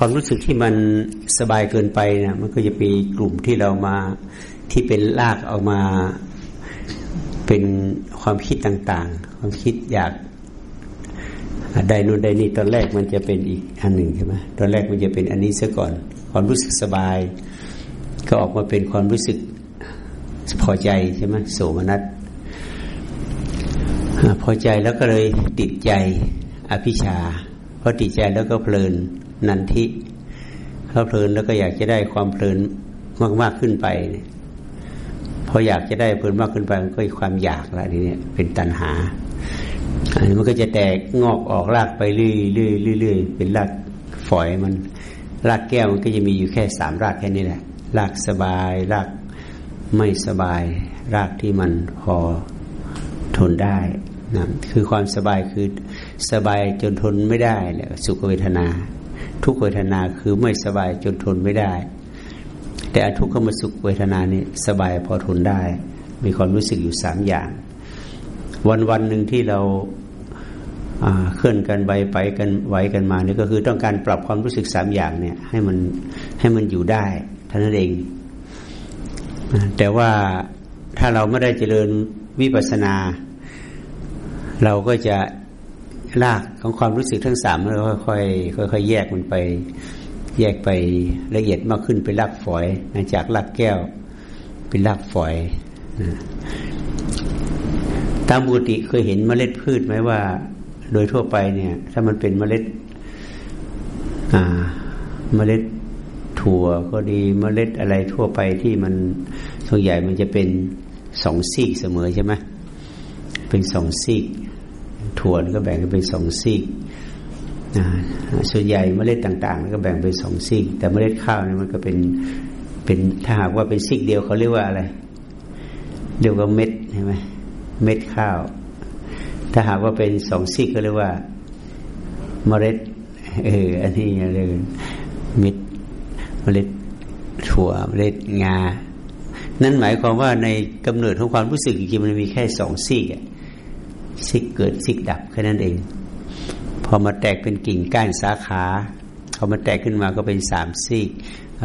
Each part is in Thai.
ความรู้สึกที่มันสบายเกินไปเนี่ยมันก็จะมีกลุ่มที่เรามาที่เป็นลากออกมา เป็นความคิดต่าง ๆ ความคิดอยากได้นู่นได้นี่ตอนแรกมันจะเป็นอีกอันหนึ่งใช่ไหมตอนแรกมันจะเป็นอันนี้ซะก่อน ความรู้สึกสบาย ก็ออกมาเป็นความรู้สึกพอใจใช่ไหมโสมนัสพอใจแล้วก็เลยติดใจอภิชาพอติดใจแล้วก็เพลิน นันทิเขาเพลินแล้วก็อยากจะได้ความเพลินมากๆขึ้นไปพออยากจะได้เพลินมากขึ้นไปมันก็ความอยากละทีนี้เป็นตัณหาอันนี้มันก็จะแตกงอกออกรากไปเรื่อยๆเรื่อยๆเป็นรากฝอยมันรากแก้วมันก็จะมีอยู่แค่สามรากแค่นี้แหละรากสบายรากไม่สบายรากที่มันพอทนได้นะคือความสบายคือสบายจนทนไม่ได้แหละสุขเวทนา ทุกเวทนาคือไม่สบายจนทนไม่ได้ แต่อทุกขมสุขเวทนานี่สบายพอทนได้ มีความรู้สึกอยู่สามอย่าง วันวันหนึ่งที่เราเคลื่อนกันไปไปกันไหวกันมานี่ก็คือต้องการปรับความรู้สึกสามอย่างเนี่ย ให้มันให้มันอยู่ได้ท่านั้นเอง แต่ว่าถ้าเราไม่ได้เจริญวิปัสสนา เราก็จะ ลากของความรู้สึกทั้งสามเราค่อยๆค่อยๆแยกมันไป แยกไปละเอียดมากขึ้นเป็นลากฝอยจากลากแก้ว เป็นลากฝอยตามบุติเคยเห็นเมล็ดพืชไหมว่า โดยทั่วไปเนี่ย ถ้ามันเป็นเมล็ด อ่า เมล็ดถั่วก็ดีเมล็ดอะไรทั่วไปที่มันส่วนใหญ่มันจะเป็นสองซีกเสมอใช่ไหมเป็นสองซีก ถั่วก็แบ่งเป็นสองซีกส่วนใหญ่เมล็ดต่างๆ ก็แบ่งเป็นสองซีก แต่เมล็ดข้าวเนี่ยมันก็เป็นเป็นถ้าหากว่าเป็นซีกเดียวเขาเรียกว่าอะไรเรียกว่าเม็ดใช่ไหมเม็ดข้าว ถ้าหากว่าเป็นสองซีกก็เรียกว่า เมล็ดเอออันนี้เรียกเม็ดเมล็ดถั่วเมล็ดงา นั่นหมายความว่าในกำเนิดของความรู้สึกจริงๆมันมีแค่สองซีก ซีกเกิดซีกดับแค่นั้นเอง พอมาแตกเป็นกิ่งก้านสาขาพอมาแตกขึ้นมาก็เป็นสามซีก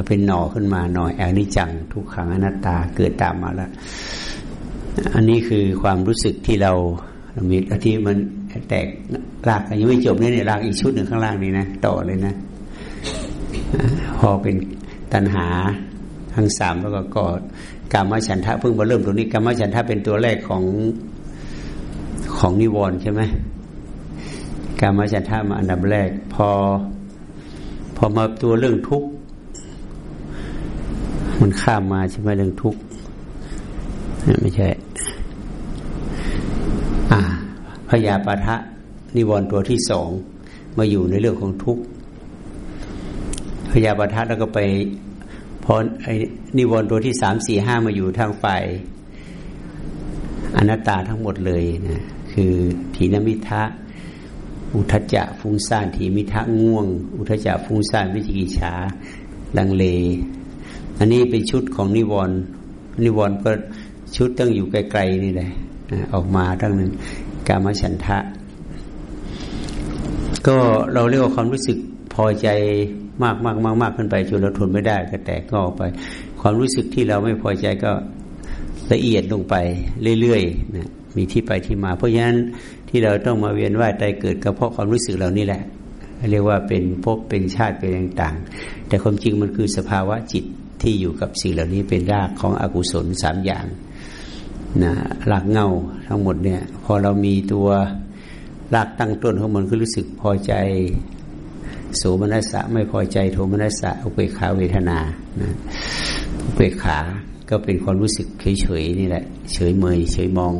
เป็นหน่อขึ้นมาหน่อยอนิจจัง ทุกขังอนัตตาเกิดตามมาแล้วอันนี้คือความรู้สึกที่เรามีที่มันแตกรากยังไม่จบนี่เนี่ยรากอีกชุดหนึ่งข้างล่างนี้นะต่อเลยนะพอเป็นตัณหาทั้งสามแล้วก็กอดกามฉันทะเพิ่งมาเริ่มตรงนี้กามฉันทะเป็นตัวแรกของ ของนิวรณ์ใช่ไหมการมาฉันทะมาอันดับแรก พอ พอมาตัวเรื่องทุกข์มันข้ามมาใช่ไหมเรื่องทุกข์ไม่ใช่ อ่าพยาปะทะนิวรณ์ตัวที่สองมาอยู่ในเรื่องของทุกข์พยาบาทะแล้วก็ไปพอไอ้นิวรณ์ตัวที่สามสี่ห้ามาอยู่ทางฝ่ายอนัตตาทั้งหมดเลยนะ คือถีนมิทะ อุทจจะฟุ้งซ่านถีมิทะง่วง อุทจจะฟุ้งซ่านวิจิกิจฉาลังเล อันนี้เป็นชุดของนิวรณ์นิวรณ์ก็ชุดต้องอยู่ไกลๆนี่แหละออกมาทั้งนั้นกามฉันทะ ก็เราเรียกว่าความรู้สึกพอใจมากมากมากมากขึ้นไปจนเราทนไม่ได้ก็แตกก็ออกไป ความรู้สึกที่เราไม่พอใจก็ละเอียดลงไปเรื่อยๆนะ มีที่ไปที่มา เพราะฉะนั้นที่เราต้องมาเวียนว่ายตายเกิดก็เพราะความรู้สึกเหล่านี้แหละ เรียกว่าเป็นภพเป็นชาติเป็นต่างๆ แต่ความจริงมันคือสภาวะจิตที่อยู่กับสิ่งเหล่านี้เป็นรากของอกุศลสามอย่างนะหลักเงาทั้งหมดเนี่ย พอเรามีตัวรากตั้งต้นของมันคือรู้สึกพอใจโสมนัสสะไม่พอใจโทมนัสสะอุเบกขาเวทนานะอุเบกขาก็เป็นความรู้สึกเฉยๆนี่แหละ เฉยเมย เฉยมอง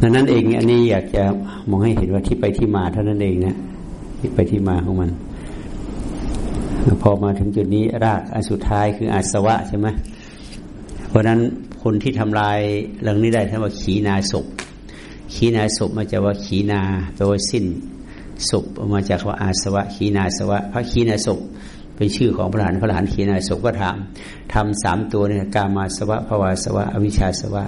ดังนั้นเองอันนี้อยากจะมองให้เห็นว่าที่ไปที่มาเท่านั้นเองนะที่ไปที่มาของมัน พอมาถึงจุดนี้รากอันสุดท้ายคืออาสวะใช่ไหมเพราะนั้นคนที่ทำลายเรื่องนี้ได้ท่านว่าขีนาศพขีนาศพมาจากว่าขีนาแปลว่าสิ้นศพออกมาจากว่าอาสวะ ขีนาสวะ พระขีนาศพเป็นชื่อของพระหลานพระหลานขีนาศพก็ถามทำสามตัวเนี่ยกามาสวะภวาสวะ อวิชชาสวะ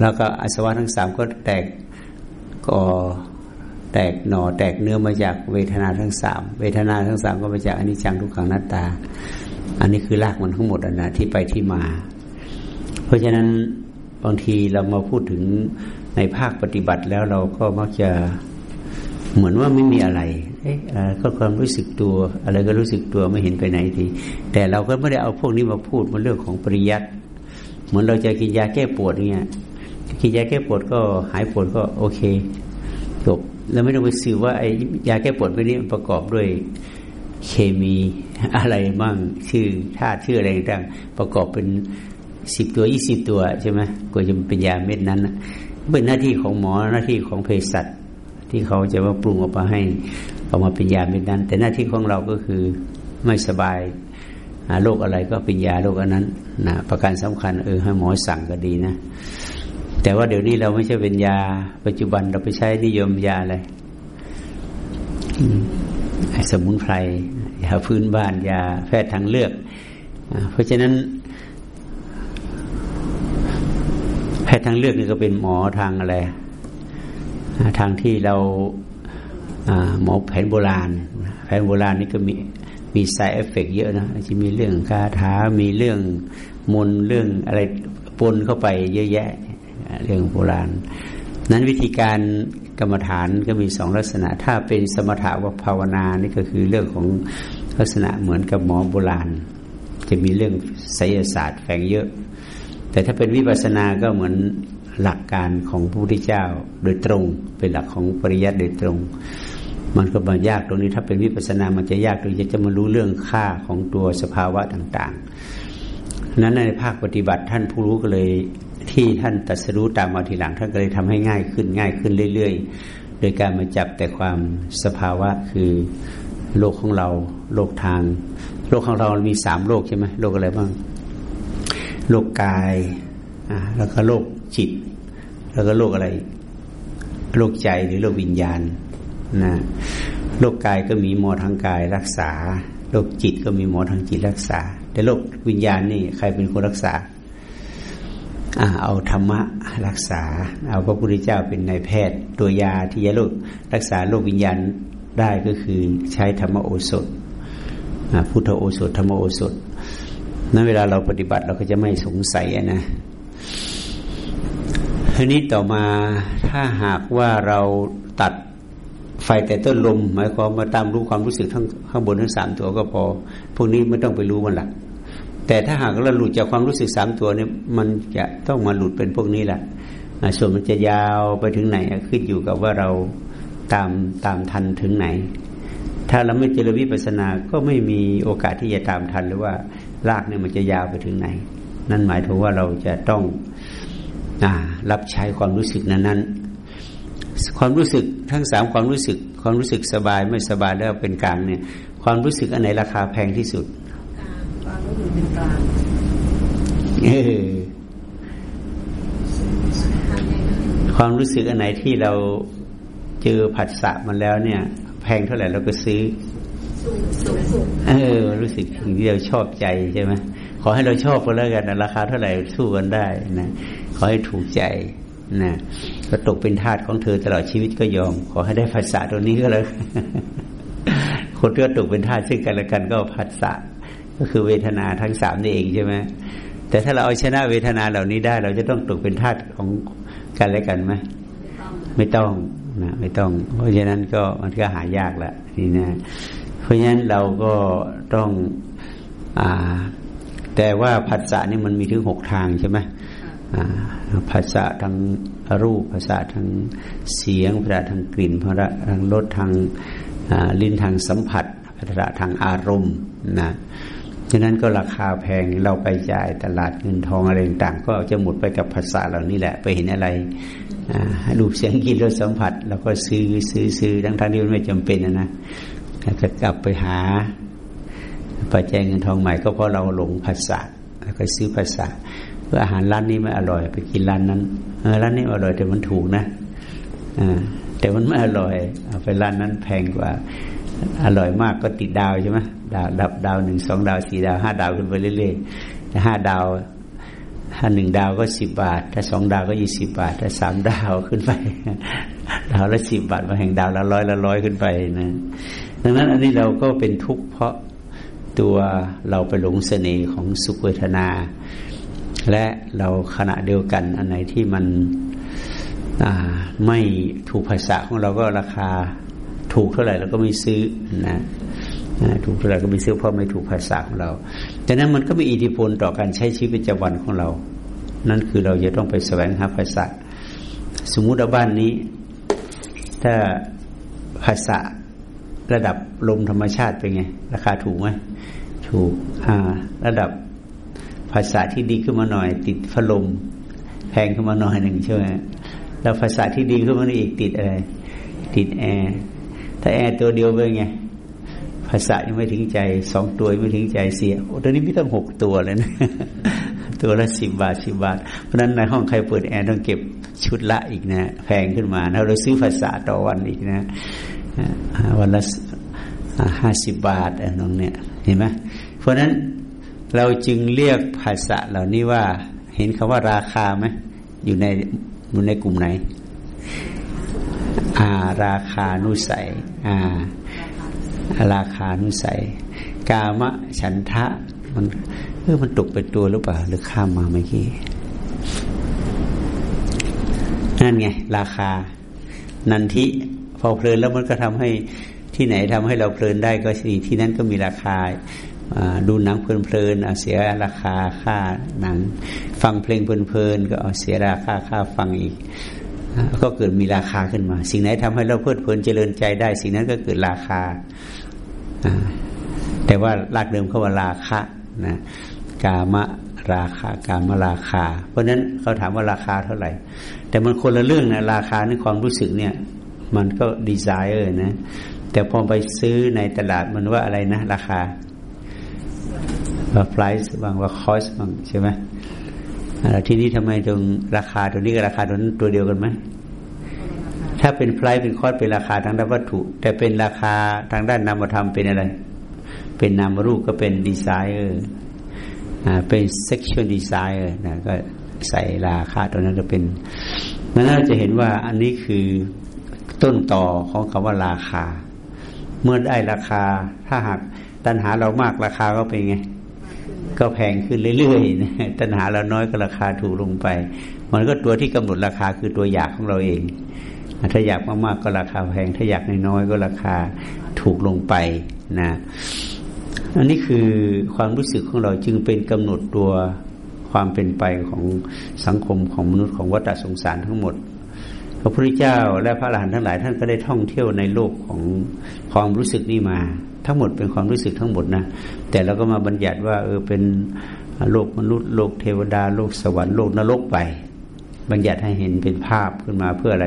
แล้วก็อาสวะทั้งสามก็แตกก่อแตกหน่อแตกเนื้อมาจากเวทนาทั้งสามเวทนาทั้งสามก็มาจากอนิจจังทุกขังนัตตา อันนี้คือรากมันทั้งหมดนะที่ไปที่มา เพราะฉะนั้นบางทีเรามาพูดถึงในภาคปฏิบัติแล้วเราก็มักจะเหมือนว่าไม่มีอะไร เอ๊ะก็ความรู้สึกตัว อะไรก็รู้สึกตัวไม่เห็นไปไหนทีแต่เราก็ไม่ได้เอาพวกนี้มาพูดมันเรื่องของปริยัติ เหมือนเราจะกินยาแก้ปวดเนี่ยกินยาแก้ปวดก็หายปวดก็โอเคจบแล้วไม่ต้องไปสืบว่าไอ้ยาแก้ปวดพวกนี้มันประกอบด้วยเคมีอะไรบ้างชื่อธาตุชื่ออะไรต่างประกอบเป็นสิบตัวยี่สิบตัวใช่ไหมกว่าจะเป็นยาเม็ดนั้นเป็นหน้าที่ของหมอหน้าที่ของเภสัชที่เขาจะมาปรุงออกมาให้ออกมาเป็นยาเม็ดนั้น แต่หน้าที่ของเราก็คือไม่สบาย โรคอะไรก็เป็นยาโรคอันนั้นนะประการสำคัญเออให้หมอสั่งก็ดีนะ แต่ว่าเดี๋ยวนี้เราไม่ใช่เป็นยา ปัจจุบันเราไปใช้นิยมยาอะไรสมุนไพรยาพื้นบ้านยาแพทย์ทางเลือก เพราะฉะนั้น แพทย์ทางเลือกนี่ก็เป็นหมอทางอะไร ทางที่เราหมอแผนโบราณ แผนโบราณนี่ก็มี มีไซเอฟเฟกเยอะนะจะมีเรื่องคาถา มีเรื่องมนเรื่องอะไรปนเข้าไปเยอะแยะ เรื่องโบราณ นั้นวิธีการกรรมฐานก็มีสองลักษณะ ถ้าเป็นสมถะวภาวนานี่ก็คือเรื่องของลักษณะเหมือนกับหมอโบราณ จะมีเรื่องไสยศาสตร์แฝงเยอะ แต่ถ้าเป็นวิปัสสนาก็เหมือนหลักการของพระพุทธเจ้าโดยตรง เป็นหลักของปริยัติโดยตรง มันก็มายากตรงนี้ถ้าเป็นวิปัสนา มันจะยากตรงที่จะมารู้เรื่องค่าของตัวสภาวะต่างๆ นั้นในภาคปฏิบัติท่านผู้รู้ก็เลยที่ท่านตัดสรู้ตามมาทีหลังท่านก็เลยทำให้ง่ายขึ้นง่ายขึ้นเรื่อยๆ โดยการมาจับแต่ความสภาวะคือโลกของเรา โลกทาง โลกของเรามีสามโลกใช่ไหมโลกอะไรบ้าง โลกกายแล้วก็โลกจิต แล้วก็โลกอะไร โลกใจหรือโลกวิญญาณ นะโรคกายก็มีหมอทางกายรักษาโรคจิตก็มีหมอทางจิตรักษา แต่โรควิญญาณนี่ใครเป็นคนรักษาเอาธรรมะรักษา เอาพระพุทธเจ้าเป็นนายแพทย์ ตัวยาที่จะโรครักษาโรควิญญาณได้ก็คือใช้ธรรมโอสถพุทธโอสถธรรมโอสถนั้นเวลาเราปฏิบัติเราก็จะไม่สงสัยนะทีนี้ต่อมาถ้าหากว่าเราตัด ไฟแต่ต้นลม หมายความมาตามรู้ความรู้สึกทั้งข้างบนทั้งสามตัวก็พอ พวกนี้ไม่ต้องไปรู้มันละแต่ถ้าหากเราหลุดจากความรู้สึกสามตัวเนี่ยมันจะต้องมาหลุดเป็นพวกนี้แหละส่วนมันจะยาวไปถึงไหนขึ้นอยู่กับว่าเราตามตามทันถึงไหน ถ้าเราไม่เจริญวิปัสสนาก็ไม่มีโอกาสที่จะตามทันหรือว่าลากเนี่ยมันจะยาวไปถึงไหน นั่นหมายถึงว่าเราจะต้องอรับใช้ความรู้สึกนั้นๆ ความรู้สึกทั้งสามความรู้สึก ความรู้สึกสบายไม่สบายแล้วเป็นกลางเนี่ย ความรู้สึกอันไหนราคาแพงที่สุดความรู้สึกเป็นกลางเออความรู้สึกอันไหนที่เราเจอผัสสะมันแล้วเนี่ย แพงเท่าไหร่เราก็ซื้อเออ รู้สึกที่เราชอบใจใช่ไหมขอให้เราชอบก็แล้วกันราคาเท่าไหร่สู้กันได้นะขอให้ถูกใจ นะก็ตกเป็นทาสของเธอตลอดชีวิตก็ยอม ขอให้ได้ภาษาตัวนี้ก็แล้วคนที่ตกเป็นทาสซึ่งกันและกันก็ภาษาก็คือเวทนาทั้งสามนี่เองใช่ไหมแต่ถ้าเราเอาชนะเวทนาเหล่านี้ได้ เราจะต้องตกเป็นทาสของกันและกันไหมไม่ต้องนะไม่ต้อง เพราะฉะนั้นก็มันก็หายากละนี่นะเพราะฉะนั้นเราก็ต้องอ่าแต่ว่าผัสสะนี่มันมีถึงหกทางใช่ไหม ภาษาทางรูปภาษาทางเสียงภาษาทางกลิ่นภาษาทางรสทางลิ้นทางสัมผัสภาษาทางอารมณ์นะฉะนั้นก็ราคาแพงเราไปจ่ายตลาดเงินทองอะไรต่างก็จะหมดไปกับภาษาเหล่านี้แหละ ไปเห็นอะไรรูปเสียงกลิ่นรสสัมผัสเราก็ซื้อซื้อซื้อทั้งทางที่มันไม่จำเป็นนะนะจะกลับไปหาปัจจัยเงินทองใหม่ก็เพราะเราหลงภาษาแล้วก็ซื้อภาษา อาหารร้านนี้ไม่อร่อย ไปกินร้านนั้นเออร้านนี้อร่อยแต่มันถูกนะอ่าแต่มันไม่อร่อยเอาไปร้านนั้นแพงกว่า อร่อยมากก็ติดดาวใช่ไหมดาวดับดาวหนึ่งสองดาวสี่ดาวห้าดาวขึ้นไปเรื่อยๆแต่ห้าดาวถ้าหนึ่งดาวก็สิบบาท ถ้าสองดาวก็ยี่สิบบาท ถ้าสามดาวขึ้นไป ดาวละสิบบาทมาแห่งดาวละร้อยละร้อยขึ้นไปนะดังนั้นอันนี้เราก็เป็นทุกข์เพราะตัวเราไปหลงเสน่ห์ของสุขเวทนา และเราขณะเดียวกันอันไหนที่มันไม่ถูกภาษาของเราก็ราคาถูกเท่าไหร่เราก็ไม่ซื้อนะถูกเท่าไหร่ก็ไม่ซื้อเพราะไม่ถูกภาษาของเราดังนั้นมันก็มีอิทธิพลต่อการใช้ชีวิตประจำวันของเรา นั่นคือเราจะต้องไปแสวงหาภาษาสมมุติว่าบ้านนี้ ถ้าภาษาระดับลมธรรมชาติเป็นไง ราคาถูกไหมถูกอ่าระดับ ภาษาที่ดีขึ้นมาหน่อย ติดพัดลมแพงขึ้นมาหน่อยหนึ่งใช่ไหมแล้วภาษาที่ดีขึ้นมาอีกติดอะไร ติดแอร์ถ้าแอร์ตัวเดียวเป็นไงภาษายังไม่ถึงใจสองตัวไม่ถึงใจเสียโอ้ตอนนี้ไม่ต้องหกตัวเลยนะตัวละสิบบาทสิบาท เพราะนั้นในห้องใครเปิดแอร์ต้องเก็บชุดละอีกนะ แพงขึ้นมาเราซื้อภาษาต่อวันอีกนะวันละห้าสิบบาทอน้องเนี่ยเห็นไหมเพราะนั้น เราจึงเรียกภาษาเหล่านี้ว่า เห็นคำว่าราคาไหมอยู่ในอยู่ในกลุ่มไหนอาราคานุสัยอาราคานุสัย กามะฉันทะ มันเออมันตกเป็นตัวหรือเปล่า หรือข้ามมาเมื่อกี้นั่นไง ราคา นันทิพอเพลินแล้วมันก็ทำให้ที่ไหนทำให้เราเพลินได้ก็สิที่นั่นก็มีราคา ดูหนังเพลินๆเสียราคาค่าหนัง ฟังเพลงเพลินๆก็เอาเสียราคาค่าฟังอีก ก็เกิดมีราคาขึ้นมา สิ่งไหนทำให้เราเพลิดเพลินเจริญใจได้ สิ่งนั้นก็เกิดราคา แต่ว่ารากเดิมเขาว่าราคะนะกามราคากามราคา เพราะฉะนั้นเขาถามว่าราคาเท่าไหร่ แต่มันคนละเรื่องนะราคาในความรู้สึกเนี่ย มันก็ดีไซเออร์นะ แต่พอไปซื้อในตลาดมันว่าอะไรนะ ราคา ว่า price บางว่า cost บางใช่ไหมที่นี้ทำไมตรงราคาตัวนี้กับราคาตัวนั้นตัวเดียวกันไหมถ้าเป็น price เป็น cost เป็นราคาทางด้านวัตถุ แต่เป็นราคาทางด้านนามธรรมเป็นอะไร เป็นนามรูปก็เป็น desire เป็น sexual desire นะก็ใส่ราคาตัวนั้นก็เป็นนั้นเราจะเห็นว่าอันนี้คือต้นต่อของคำว่าราคา เมื่อได้ราคาถ้าหากตัณหาเรามากราคาก็เป็นไง ก็แพงขึ้นเรื่อยๆนะตัณหาเราน้อยก็ราคาถูกลงไป มันก็ตัวที่กำหนดราคาคือตัวอยากของเราเอง ถ้าอยากมากๆก็ราคาแพง ถ้าอยากน้อยๆก็ราคาถูกลงไปนะอันนี้คือความรู้สึกของเราจึงเป็นกำหนดตัวความเป็นไปของสังคมของมนุษย์ของวัฏสงสารทั้งหมดพระพุทธเจ้าและพระอรหันต์ทั้งหลายท่านก็ได้ท่องเที่ยวในโลกของความรู้สึกนี้มา ทั้งหมดเป็นความรู้สึกทั้งหมดนะแต่เราก็มาบัญญัติว่าเออเป็นโลกมนุษย์โลกเทวดาโลกสวรรค์โลกนรกไป บัญญัติให้เห็นเป็นภาพขึ้นมาเพื่ออะไร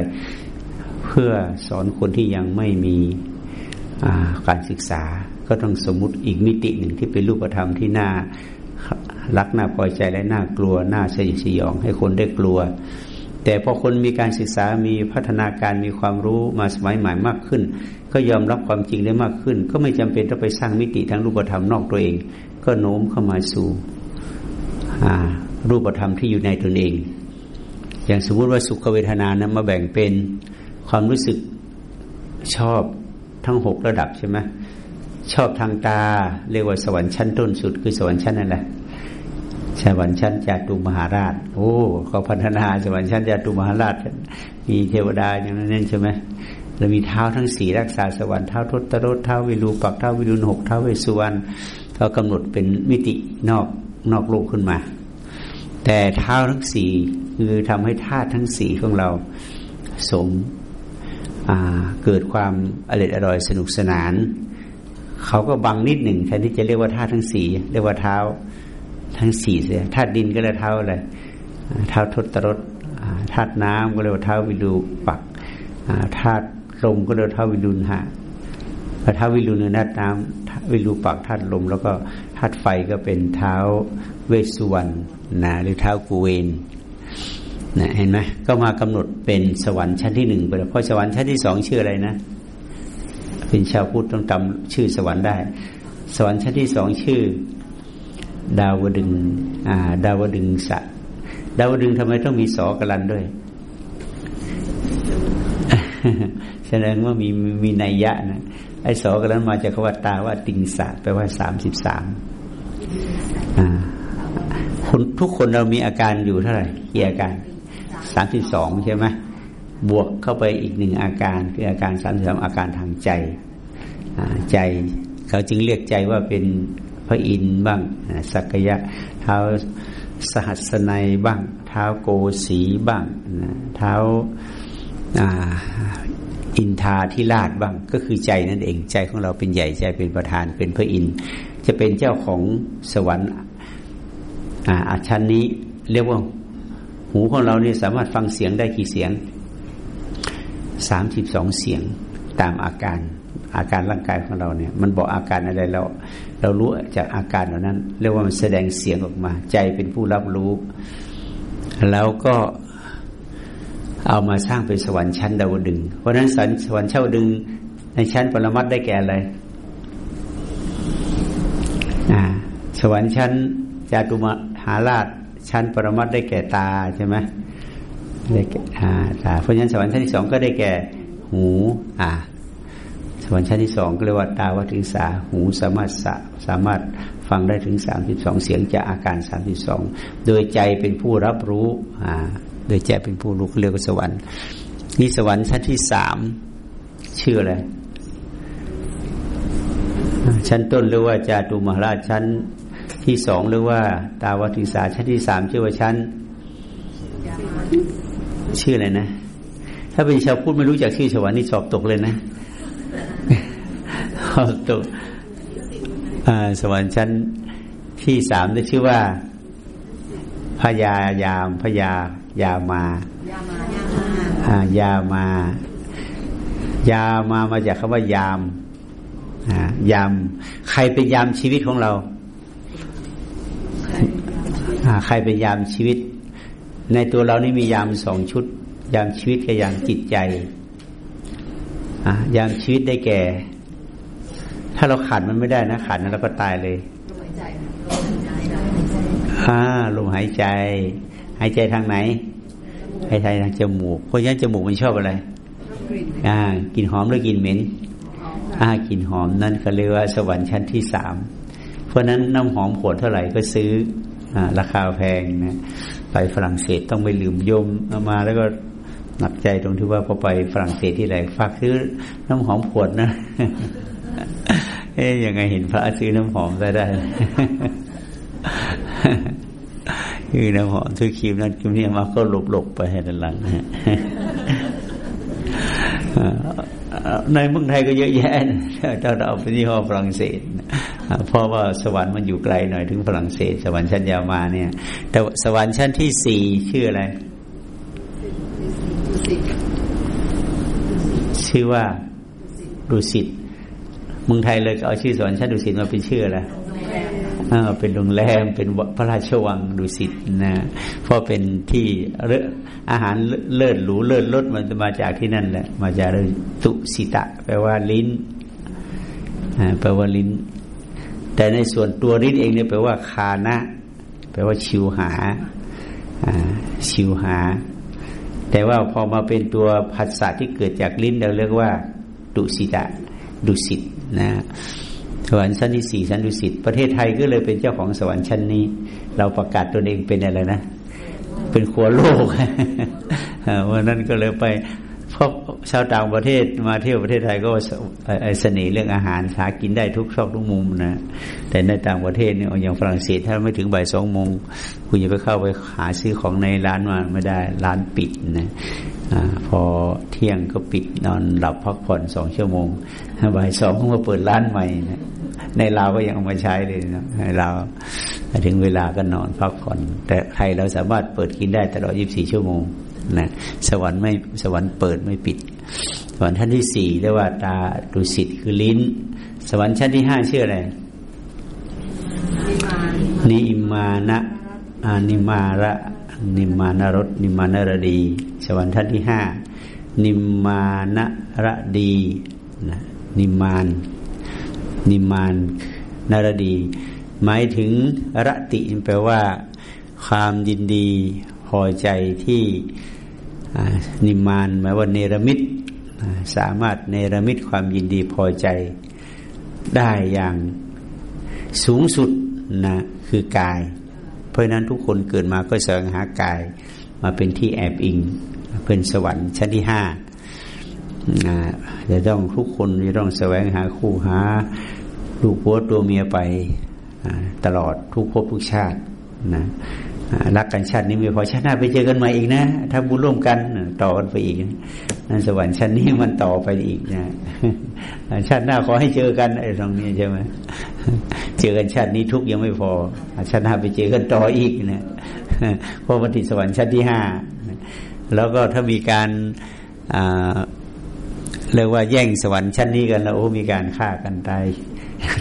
เพื่อสอนคนที่ยังไม่มีการศึกษา ก็ต้องสมมติอีกมิติหนึ่งที่เป็นรูปธรรมที่น่ารักน่าพอใจและน่ากลัวน่าสยดสยองให้คนได้กลัว แต่พอคนมีการศึกษามีพัฒนาการมีความรู้มาสมัยใหม่มากขึ้น ก็ยอมรับความจริงได้มากขึ้น ก็ไม่จำเป็นต้องไปสร้างมิติทางรูปธรรมนอกตัวเอง ก็โน้มเข้ามาสู่รูปธรรมที่อยู่ในตนเอง อย่างสมมุติว่าสุขเวทนานะมาแบ่งเป็นความรู้สึกชอบทั้งหกระดับใช่ไหมชอบทางตา เรียกว่าสวรรค์ชั้นต้นสุดคือสวรรค์ชั้นนั่นแหละสวรรค์ชั้นจาตุมหาราช โอ้เขาพัฒนาสวรรค์ชั้นจาตุมหาราช มีเทวดาอย่างนั้นใช่ไหม เรามีเท้าทั้งสี่รักษาสวรรค์เท้าทศรถเท้าวิรูปักเท้าวิรุณหกเท้าเวสุวรรณเขากำหนดเป็นมิตินอกนอกโลกขึ้นมา แต่เท้าทั้งสี่คือทำให้ธาตุทั้งสี่ของเราสมเกิดความอร่อยอร่อยสนุกสนาน เขาก็บังนิดหนึ่งแทนที่จะเรียกว่าธาตุทั้งสี่เรียกว่าเท้าทั้งสี่เสียธาตุดินก็เรียกเท้าอะไรเท้าทศรถธาตุน้ำก็เรียกว่าเท้าวิรูปักธาตุ ลมก็เรียกท้าวิรุณฮะพระท้าวิรุณนัดน้ำวิรูปักธาตุลม แล้วก็ธาตุไฟก็เป็นเท้าเวสุวรรณนะหรือเท้ากูเวนนะเห็นไหมก็มากำหนดเป็นสวรรค์ชั้นที่หนึ่งไปแล้วเพราะสวรรค์ชั้นที่สองชื่ออะไรนะ เป็นชาวพุทธต้องจำชื่อสวรรค์ได้ สวรรค์ชั้นที่สองชื่อ ดาวดึงอ่า ดาวดึงสัตดาวดึงทำไมต้องมีสอกลันด้วย ดงว่ามีมีนัยยะนะไอ้สอกันนั้นมาจากคำว่าตาว่าติงสะแปลว่าสามสิบสามคนทุกคนเรามีอาการอยู่เท่าไหร่กี่อาการสามสิบสองใช่ไหมบวกเข้าไปอีกหนึ่งอาการคืออาการสามสิบสามอาการทางใจใจ เขาจึงเรียกใจว่าเป็นพระอินทร์บ้างสักยะเท้าสหัสนัยบ้าง เท้าโกสีบ้างเท้า อินทาทิราชบ้างก็คือใจนั่นเองใจของเราเป็นใหญ่ใจเป็นประธานเป็นพระอินทร์จะเป็นเจ้าของสวรรค์อาชันนี้ เรียกว่า หูของเราเนี่ยสามารถฟังเสียงได้กี่เสียงสามสิบสองเสียงตามอาการ อาการร่างกายของเราเนี่ย มันบอกอาการอะไรเรา เรารู้จากอาการเหล่านั้น เรียกว่ามันแสดงเสียงออกมา ใจเป็นผู้รับรู้ แล้วก็ เอามาสร้างเป็นสวรรค์ชั้นดาวดึง เพราะฉะนั้นสวรรค์เช่าดึง ในชั้นปรมัตได้แก่อะไรสวรรค์ชั้นจาตุมหาราชชั้นปรมัตได้แก่ตาใช่ไหมได้แก่ตาเพราะฉะนั้นสวรรค์ชั้นที่สองก็ได้แก่หู อ่า สวรรค์ชั้นที่สองก็เรียกว่าตาวัติสาหูสามารถสสามารถฟังได้ถึงสามสิบสองเสียงจากอาการสามสิบสองโดยใจเป็นผู้รับรู้ อ่า โดยใจเป็นผู้รู้เรียกว่าสวรรค์นี่สวรรค์ชั้นที่สามชื่ออะไรชั้นต้นเรียกว่าจาตุมหาราชชั้นที่สองเรียกว่า ตาวัติสาชั้นที่สามชื่อว่าชั้น ชื่ออะไรนะ ถ้าเป็นชาวพุทธไม่รู้จักชื่อสวรรค์นี่สอบตกเลยนะสอบตกสวรรค์ชั้นที่สามได้ชื่อว่าพยายามพยา ยามายามายามามาจากคำว่ายามยาม ใครเป็นยามชีวิตของเราใครเป็นยามชีวิต ในตัวเรานี่มียามสองชุด ยามชีวิตกับยามจิตใจยามชีวิตได้แก่ ถ้าเราขาดมันไม่ได้นะขาดนั้นเราก็ตายเลยอ่าลมหายใจ หายใจทางไหน หายใจทางจมูกเพราะฉะนั้นจมูกมันชอบอะไรอ่ากลิ่นหอมหรือกลิ่นเหม็นอ่ากลิ่นหอมนั่นเขาเรียกว่าสวรรค์ชั้นที่สามเพราะนั้นน้ำหอมขวดเท่าไหร่ก็ซื้ออราคาแพงนะไปฝรั่งเศสต้องไปลืมยมเอามาแล้วก็หนักใจตรงที่ว่าพอไปฝรั่งเศสที่ไหนฝากซื้อน้ำหอมขวดนะเอ๊ยยังไงเห็นพระซื้อน้ำหอมได้ได้ คือน้ำหอมซื้อครีมนั้นครีมนี้มาก็หลบหลบไปให้ด้านหลังในเมืองไทยก็เยอะแยะถ้าเราเอาไปที่ห้อฝรั่งเศสเพราะว่าสวรรค์มันอยู่ไกลหน่อยถึงฝรั่งเศส สวรรค์ชั้นยาวมาเนี่ย แต่สวรรค์ชั้นที่สี่ชื่ออะไร ชื่อว่าดุสิตเมืองไทยเลยเอาชื่อสวรรค์ชั้นดุสิตมาเป็นชื่ออะไร เป็นโรงแรมเป็นพระราชวังดุสิตนะเพราะเป็นที่อาหารเลิศหรูเลิศรสมันจะมาจากที่นั่นแหละมาจากตุสิตะ แปลว่าลิ้นแปลว่าลิ้น แต่ในส่วนตัวลิ้นเองเนี่ยแปลว่าคานะแปลว่าชิวหาชิวหา แต่ว่าพอมาเป็นตัวภาษาที่เกิดจากลิ้นเราเรียกว่า ดุสิตะดุสิตนะ สวรรค์ชั้นที่สี่ชั้นดุสิตประเทศไทยก็เลยเป็นเจ้าของสวรรค์ชั้นนี้ เราประกาศตัวเองเป็นอะไรนะ เป็นขัวโลกวันนั้นก็เลยไปพราะชาวต่างประเทศมาเที่ยวประเทศไทยก็เสน่ห์เรื่องอาหารหากินได้ทุกชอบทุกมุมนะแต่ในต่างประเทศเนี่ยอย่างฝรั่งเศสถ้าไม่ถึงบ่ายสองโมงคุณจะไปเข้าไปหาซื้อของในร้านมาไม่ได้ร้านปิดนะอพอเที่ยงก็ปิดนอนหลับพักผ่อนสองชั่วโมงบ่ายสองก็มาเปิดร้านใหม่นะ ในลาวก็ยังเอามาใช้เลยนะในลาวถึงเวลาก็นอนพักผ่อนแต่ไทยเราสามารถเปิดกินได้ตลอด 24 ชั่วโมงนะสวรรค์ไม่สวรรค์เปิดไม่ปิด สวรรค์ชั้นที่สี่เรียกว่าตาดุสิตคือลิ้น สวรรค์ชั้นที่ห้าชื่ออะไรนิมานะอานิมาระนิมานรสนิมานรดี สวรรค์ชั้นที่ห้านิมานรดีนะนิมาน นิมานนารดี หมายถึงรติแปลว่า ความยินดีพอใจที่นิมานหมายว่าเนรมิตสามารถเนรมิตความยินดีพอใจได้อย่างสูงสุดนะคือกาย เพราะนั้นทุกคนเกิดมาก็แสวงหากายมาเป็นที่แอบอิง เป็นสวรรค์ชั้นที่ห้า จะต้องทุกคนจะต้องแสวงหาคู่หาลูกผัวตัวเมียไปตลอดทุกภพทุกชาตินะรักกันชาตินี้ไม่พอชาติหน้าไปเจอกันใหม่อีกนะ ถ้าบุญร่วมกันต่อกันไปอีกนั่นสวรรค์ชั้นนี้มันต่อไปอีกนะชาติหน้าขอให้เจอกันไอ้ตรงนี้ใช่ไหมเจอกันชาตินี้ทุกยังไม่พอชาติหน้าไปเจอกันต่ออีกนะเพราะมันติสวรรค์ชั้นที่ห้าแล้วก็ถ้ามีการ เรียกว่าแย่งสวรรค์ชั้นนี้กันแล้วโอ้มีการฆ่ากันตาย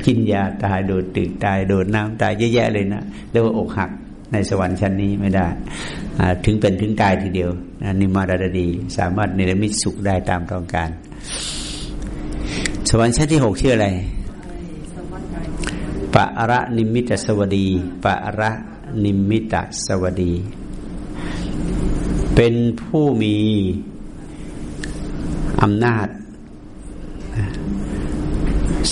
กินยาตายโดดตึกตายโดดน้ำตายเยอะแยะเลยนะเรียกว่าอกหักในสวรรค์ชั้นนี้ไม่ได้ถึงเป็นถึงตายทีเดียวนิมาดาดี สามารถเนรมิตสุขได้ตามต้องการ สวรรค์ชั้นที่หกชื่ออะไรปะระนิมิตสวดีปะระนิมิตสวดี เป็นผู้มี อำนาจ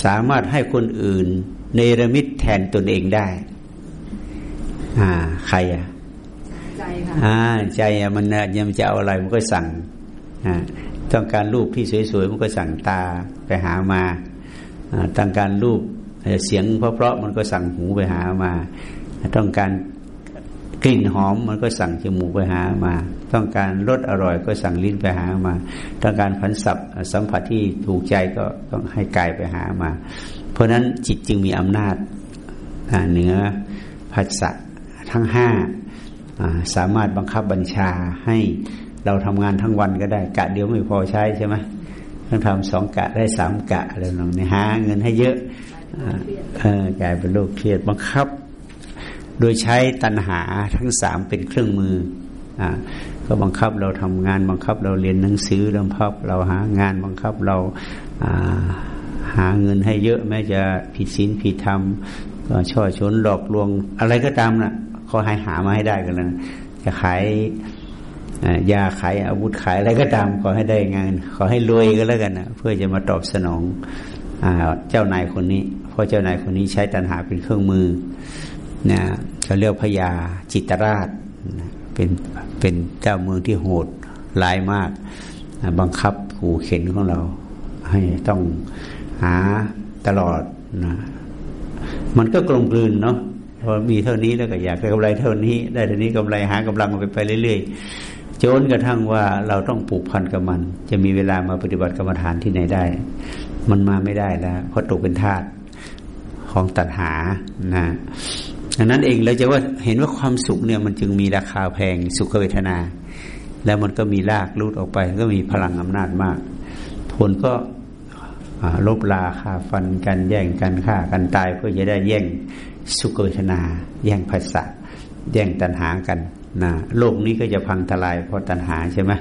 สามารถให้คนอื่น เนรมิตแทนตนเองได้ อ่า ใครอะใจค่ะอ่าใจอะมันยังจะเอาอะไรมันก็สั่งอ่าต้องการรูปที่สวยๆมันก็สั่งตาไปหามาอ่าต้องการรูปเสียงเพราะๆมันก็สั่งหูไปหามา ต้องการ กลิ่นหอมมันก็สั่งจมูกไปหามา ต้องการรสอร่อยก็สั่งลิ้นไปหามา ต้องการผันสับสัมผัสที่ถูกใจก็ต้องให้กายไปหามา เพราะนั้นจิตจึงมีอำนาจเหนือผัสสะทั้งห้าสามารถบังคับบัญชาให้เราทำงานทั้งวันก็ได้ กะเดียวไม่พอใช้ใช่ไหมต้องทำสองกะได้สามกะอะไรนั่นหาเงินให้เยอะกลายเป็นโรคเครียดบังคับ โดยใช้ตัณหาทั้งสามเป็นเครื่องมืออก็บังคับเราทำงานบังคับเราเรียนหนังสือบังคับเราหางานบังคับเราหาเงินให้เยอะแม้จะผิดศีลผิดธรรมก็ช่อชนหลอกลวง อะไรก็ตามนะ่ะเขาให้หามาให้ได้กันแล้วจะขายยาขายอาวุธขายอะไรก็ตามขอให้ได้งาน ขอให้รวยก็แล้วกันนะเพื่อจะมาตอบสนองอเจ้านายคนนี้เพราะเจ้านายคนนี้ใช้ตันหาเป็นเครื่องมือ นะเขาเรียกพญาจิตราชเป็นเป็นเจ้าเมืองที่โหดร้ายมาก บังคับขู่เข็นของเรา ให้ต้องหาตลอดนะมันก็กลมกลืนเนาะพอมีเท่านี้แล้วก็อยากได้กำไรเท่านี้ ได้เท่านี้กำไรหากำลังไปไปเรื่อยๆจนกระทั่งว่าเราต้องผูกพันกับมัน จะมีเวลามาปฏิบัติกรรมฐานที่ไหนได้ มันมาไม่ได้แล้วเพราะตกเป็นทาสของตัณหานะ ดังนั้นเองเราจะว่าเห็นว่าความสุขเนี่ยมันจึงมีราคาแพงสุขเวทนา แล้วมันก็มีรากรูดออกไป ก็มีพลังอำนาจมาก ผลก็ลบลาฆ่าฟันกันแย่งกันฆ่ากันตายเพื่อจะได้แย่งสุขเวทนา แย่งภาษาแย่งตัณหากันนะโลกนี้ก็จะพังทลายเพราะตัณหาใช่ไหม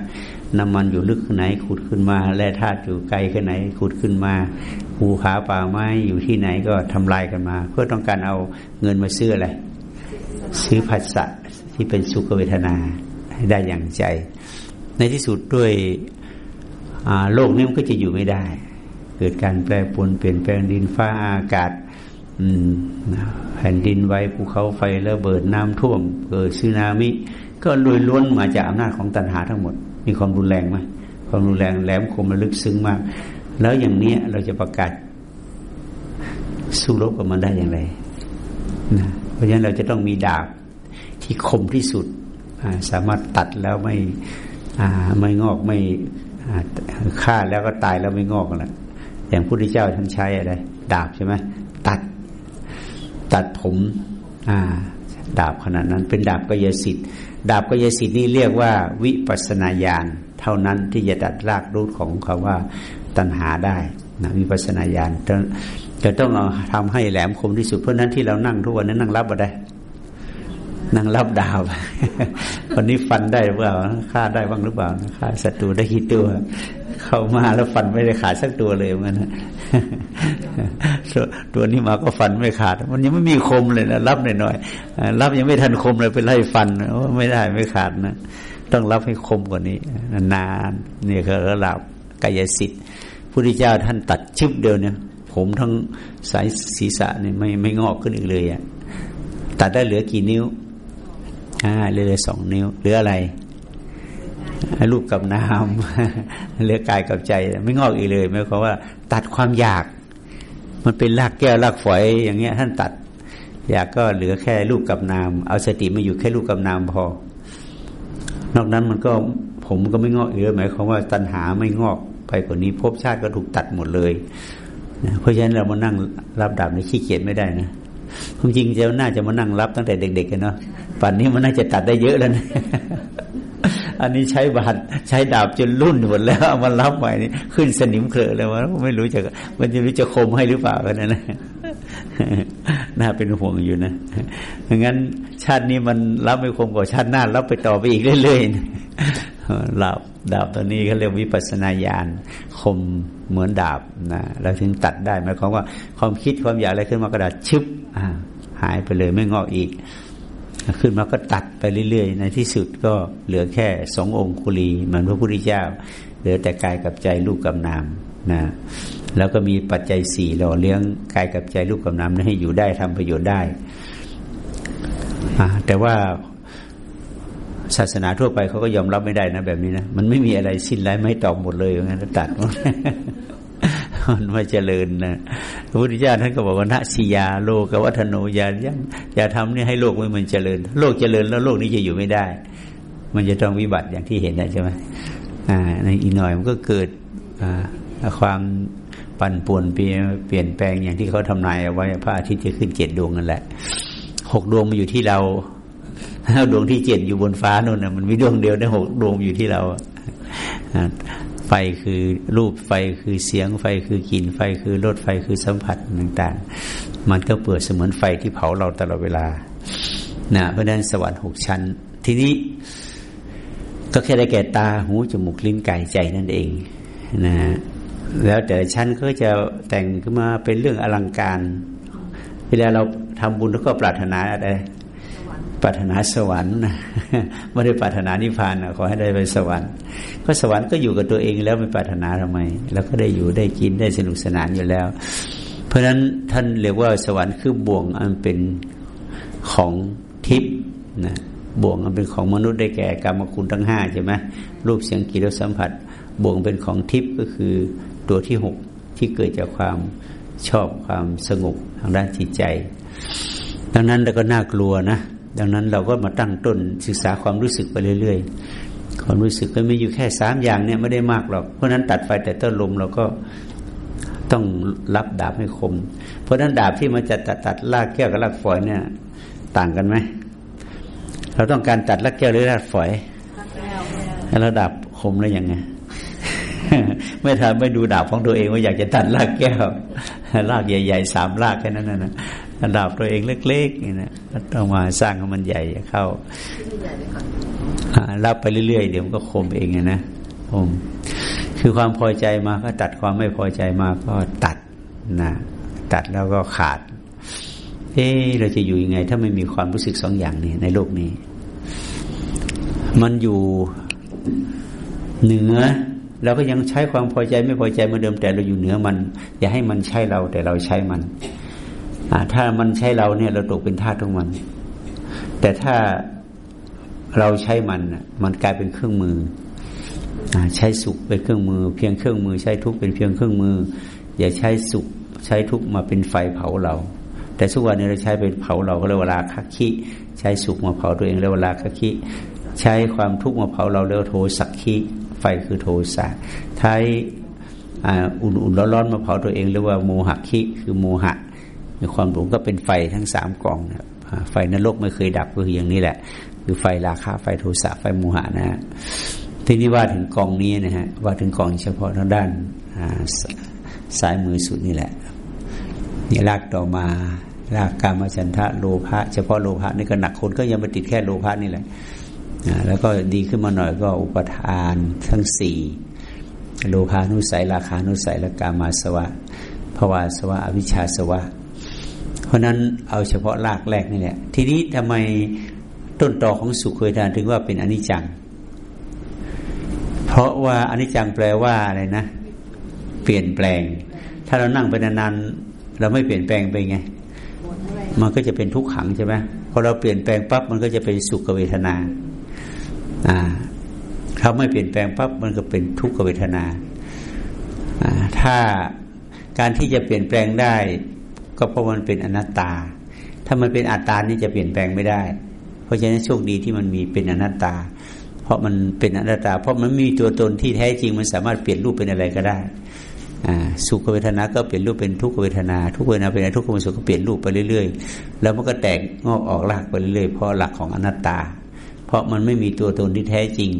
น้ำมันอยู่ลึกไหนขุดขึ้นมา แร่ธาตุอยู่ไกลแค่ไหนขุดขึ้นมา ภูเขาป่าไม้อยู่ที่ไหนก็ทำลายกันมา เพื่อต้องการเอาเงินมาซื้ออะไร ซื้อภาษาที่เป็นสุขเวทนาให้ได้อย่างใจ ในที่สุดด้วยโลกนี้มันก็จะอยู่ไม่ได้ เกิดการแปรปรวนเปลี่ยนแปลงดินฟ้าอากาศแผ่นดินไหวภูเขาไฟระเบิดน้ำท่วม เกิดสึนามิ ก็ลอยล้วนมาจากอำนาจของตัณหาทั้งหมด มีความรุนแรงไหมความรุนแรงแหลมคมระลึกซึ้งมาก แล้วอย่างเนี้ยเราจะประกาศสู้รบกับมันได้อย่างไรนะเพราะฉะนั้นเราจะต้องมีดาบที่คมที่สุด สามารถตัดแล้วไม่ไม่งอกไม่ฆ่าแล้วก็ตายแล้วไม่งอกแล้วอย่างพุทธเจ้าท่านใช้อะไรดาบใช่ไหมตัด ตัดผมดาบขนาดนั้น เป็นดาบกยสิทธิ์ดาบกยสิทธิ์นี่เรียกว่า วิปัสนาญาณเท่านั้นที่จะตัดรากรูทของคาว่า ตัณหาได้นะวิปัสนาญาณจะต้องเอาทำให้แหลมคมที่สุดเพราะนั้นที่เรานั่งทุกวันนั้นนั่งรับอะไรนั่งรับดาววันนี้ฟันได้หรือเปล่าฆ่าได้บ้างหรือเปล่าฆ่าศัตรูได้กี่ตัว เข้ามาแล้วฟันไม่ได้ขาดสักตัวเลยเหมือนกันตัวนี้มาก็ฟันไม่ขาด มันยังไม่มีคมเลยนะรับหน่อยๆรับยังไม่ทันคมเลยไปไล่ฟันไม่ได้ไม่ขาดนะต้องรับให้คมกว่านี้ นานนี่คือระดับกายสิทธิ์ พุทธเจ้าท่านตัดชึบเดียวเนี่ย ผมทั้งสายศีรษะเนี่ยไม่ไม่งอกขึ้นอีกเลยอะ่ะตัดได้เหลือกี่นิ้วอ่าเหลือสองนิ้วเหลืออะไรรูปกับนามเหลือกายกับใจ ไม่งอกอีกเลยหมายความว่า ตัดความอยาก มันเป็นรากแก้วรากฝอยอย่างเงี้ย ท่านตัด อยากก็เหลือแค่รูปกับนาม เอาสติมาอยู่แค่รูปกับนามพอ นอกนั้นมันก็ผมก็ไม่งอกอีกเลยหมายความว่าตัณหาไม่งอก ไปกว่านี้ภพชาติก็ถูกตัดหมดเลยนะเพราะฉะนั้นเรามานั่งรับดาบในขี้เกียจไม่ได้นะความจริงจะน่าจะมานั่งรับตั้งแต่เด็ก ๆ กันเนาะป่านนี้มันน่าจะตัดได้เยอะแล้วนะอันนี้ใช้บาดใช้ดาบจนรุ่นหมดแล้วเอามารับใหม่นี่ขึ้นสนิมเคลอะเลยว่าไม่รู้จะมันจะรู้จะคมให้หรือเปล่ากันนะน่าเป็นห่วงอยู่นะงั้นชาตินี้มันรับไม่คมกว่าชาติหน้ารับไปต่อไปอีกเรื่อยๆ ดาบดาบตัวนี้เขาเรียกวิปัสนาญาณคมเหมือนดาบนะเราถึงตัดได้หมายความว่าความคิดความอยากอะไรขึ้นมากระดาษชึบหายไปเลยไม่งอกอีก ขึ้นมาก็ตัดไปเรื่อยๆ ในที่สุดก็เหลือแค่สององคุลีเหมือนพระพุทธเจ้า เหลือแต่กายกับใจลูกกับนามนะแล้วก็มีปัจจัยสี่หล่อเลี้ยงกายกับใจลูกกับนามให้อยู่ได้ทำประโยชน์ได้แต่ว่า ศาสนาทั่วไปเขาก็ยอมรับไม่ได้นะแบบนี้นะมันไม่มีอะไรสิ้นไรไม่ตอบหมดเลยอย่างนั้นตัดมันไม่เจริญนะพระพุทธเจ้าท่านก็บอกว่านาสิยาโลกวัฒโนยาย่อย่าทำนี่ให้โลกมันเจริญ โลกเจริญแล้วโลกนี้จะอยู่ไม่ได้ มันจะต้องวิบัติอย่างที่เห็นนะใช่ไหมอ่าในอีกหน่อยมันก็เกิดความปั่นป่วนเปลี่ยนแปลงอย่างที่เขาทำนายเอาไว้พระอาทิตย์จะขึ้นเจ็ดดวงนั่นแหละหกดวงมาอยู่ที่เรา ดวงที่เจ็ดอยู่บนฟ้าโน่นนะมันมีดวงเดียวได้หกดวงอยู่ที่เราไฟคือรูปไฟคือเสียงไฟคือกลิ่นไฟคือรสไฟคือสัมผัสต่างๆ มันก็เปิดเสมือนไฟที่เผาเราตลอดเวลานะเพราะนั้นสวรรค์หกชั้น ทีนี้ก็แค่ได้แก่ตาหูจมูกลิ้นกายใจนั่นเองนะแล้วแต่ชั้นก็จะแต่งขึ้นมาเป็นเรื่องอลังการ เวลาเราทำบุญแล้วก็ปรารถนาอะไร ปรารถนาสวรรค์ไม่ได้ปรารถนานิพพานขอให้ได้ไปสวรรค์ ก็สวรรค์ก็อยู่กับตัวเองแล้วไม่ปรารถนาทำไม แล้วก็ได้อยู่ได้กินได้สนุกสนานอยู่แล้ว เพราะฉะนั้นท่านเรียกว่าสวรรค์คือบ่วงอันเป็นของทิพย์นะบ่วงอันเป็นของมนุษย์ได้แก่กรรมคุณทั้งห้าใช่ไหมรูปเสียงกลิ่นรสสัมผัส บ่วงเป็นของทิพย์ก็คือตัวที่หกที่เกิดจากความชอบความสงบทางด้านจิตใจ ดังนั้นเราก็น่ากลัวนะ ดังนั้นเราก็มาตั้งต้นศึกษาความรู้สึกไปเรื่อยๆ ความรู้สึกก็มีอยู่แค่สามอย่างเนี่ยไม่ได้มากหรอก เพราะนั้นตัดไฟแต่ต้นลมเราก็ต้องรับดาบให้คม เพราะนั้นดาบที่มันจะตัดตัดลากแก้วกับลากฝอยเนี่ย ต่างกันไหมเราต้องการตัดลากแก้วหรือลากฝอยแล้วดาบคมแล้วยังไงไม่ทำไม่ดูดาบของตัวเองว่าอยากจะตัดลากแก้วลากใหญ่ๆสามลากแค่นั้นนะ ระดับตัวเองเล็กๆนี่นะต้องมาสร้างให้มันใหญ่เข้ารับไปเรื่อยๆเดี๋ยวมันก็คมเองนะคมคือความพอใจมาก็ตัดความไม่พอใจมาก็ตัดนะตัดแล้วก็ขาด เอ๊เราจะอยู่ยังไง ถ้าไม่มีความรู้สึกสองอย่างนี้ในโลกนี้ มันอยู่เหนือเราก็ยังใช้ความพอใจไม่พอใจเหมือนเดิมแต่เราอยู่เหนือมัน อย่าให้มันใช่เราแต่เราใช้มัน ถ้ามันใช้เราเนี่ย เราตกเป็นทาสของมัน แต่ถ้าเราใช้มันมันกลายเป็นเครื่องมือใช้สุขเป็นเครื่องมือ เพียงเครื่องมือ ใช้ทุกเป็นเพียงเครื่องมือ อย่าใช้สุข ใช้ทุกมาเป็นไฟเผาเรา แต่ทุกวันนี้เราใช้เป็นเผาเราก็เรียกว่าราคะคิใช้สุขมาเผาตัวเองเรียกว่าราคะคิใช้ความทุกข์มาเผาเราเรียกว่าโทสักคิไฟคือโทสะใช้อุ่นๆร้อนๆมาเผาตัวเองเรียกว่าโมหะคิคือโมหะ ในความหลงก็เป็นไฟทั้งสามกองนะไฟนรกไม่เคยดับก็คืออย่างนี้แหละ คือไฟราคาไฟโทสะไฟโมหะนะฮะทีนี่ว่าถึงกองนี้นะฮะว่าถึงกองเฉพาะทางด้านซ้ายมือสุดนี่แหละนี่ลากต่อมาลากกามฉันทะโลภะเฉพาะโลภะนี่ก็หนักคนก็ยังไปติดแค่โลภะนี่แหละแล้วก็ดีขึ้นมาหน่อยก็อุปทานทั้งสี่โลภานุสัยราคานุสัยและกามาสวะภวาสวะอวิชชาสวะ ราะนั้นเอาเฉพาะรากแรกนี่แหละ ทีนี้ทำไมต้นตอของสุขเคยทาถึงว่าเป็นอนิจจังเพเพราะว่าอนิจจังแปลว่าอะไรนะ เปลี่ยนแปลง ถ้าเรานั่งไปนานๆเราไม่เปลี่ยนแปลงไปไง มันก็จะเป็นทุกขังใช่ไหมพอเราเปลี่ยนแปลงปั๊บมันก็จะเป็นสุขเวทนา อ่าถ้าไม่เปลี่ยนแปลงปั๊บมันก็เป็นทุกขเวทนา อ่า ถ้าการที่จะเปลี่ยนแปลงได้ ก็เพราะมันเป็นอนัตตา ถ้ามันเป็นอัตตานี่จะเปลี่ยนแปลงไม่ได้ เพราะฉะนั้นโชคดีที่มันมีเป็นอนัตตา เพราะมันเป็นอนัตตา เพราะมันมีตัวตนที่แท้จริงมันสามารถเปลี่ยนรูปเป็นอะไรก็ได้สุขเวทนาก็เปลี่ยนรูปเป็นทุกขเวทนา ทุกเวทนาเป็นอะไรทุกขเวทนาก็เปลี่ยนรูปไปเรื่อยๆ แล้วมันก็แตกงอกออกรากไปเรื่อยๆเพราะหลักของอนัตตา เพราะมันไม่มีตัวตนที่แท้จริง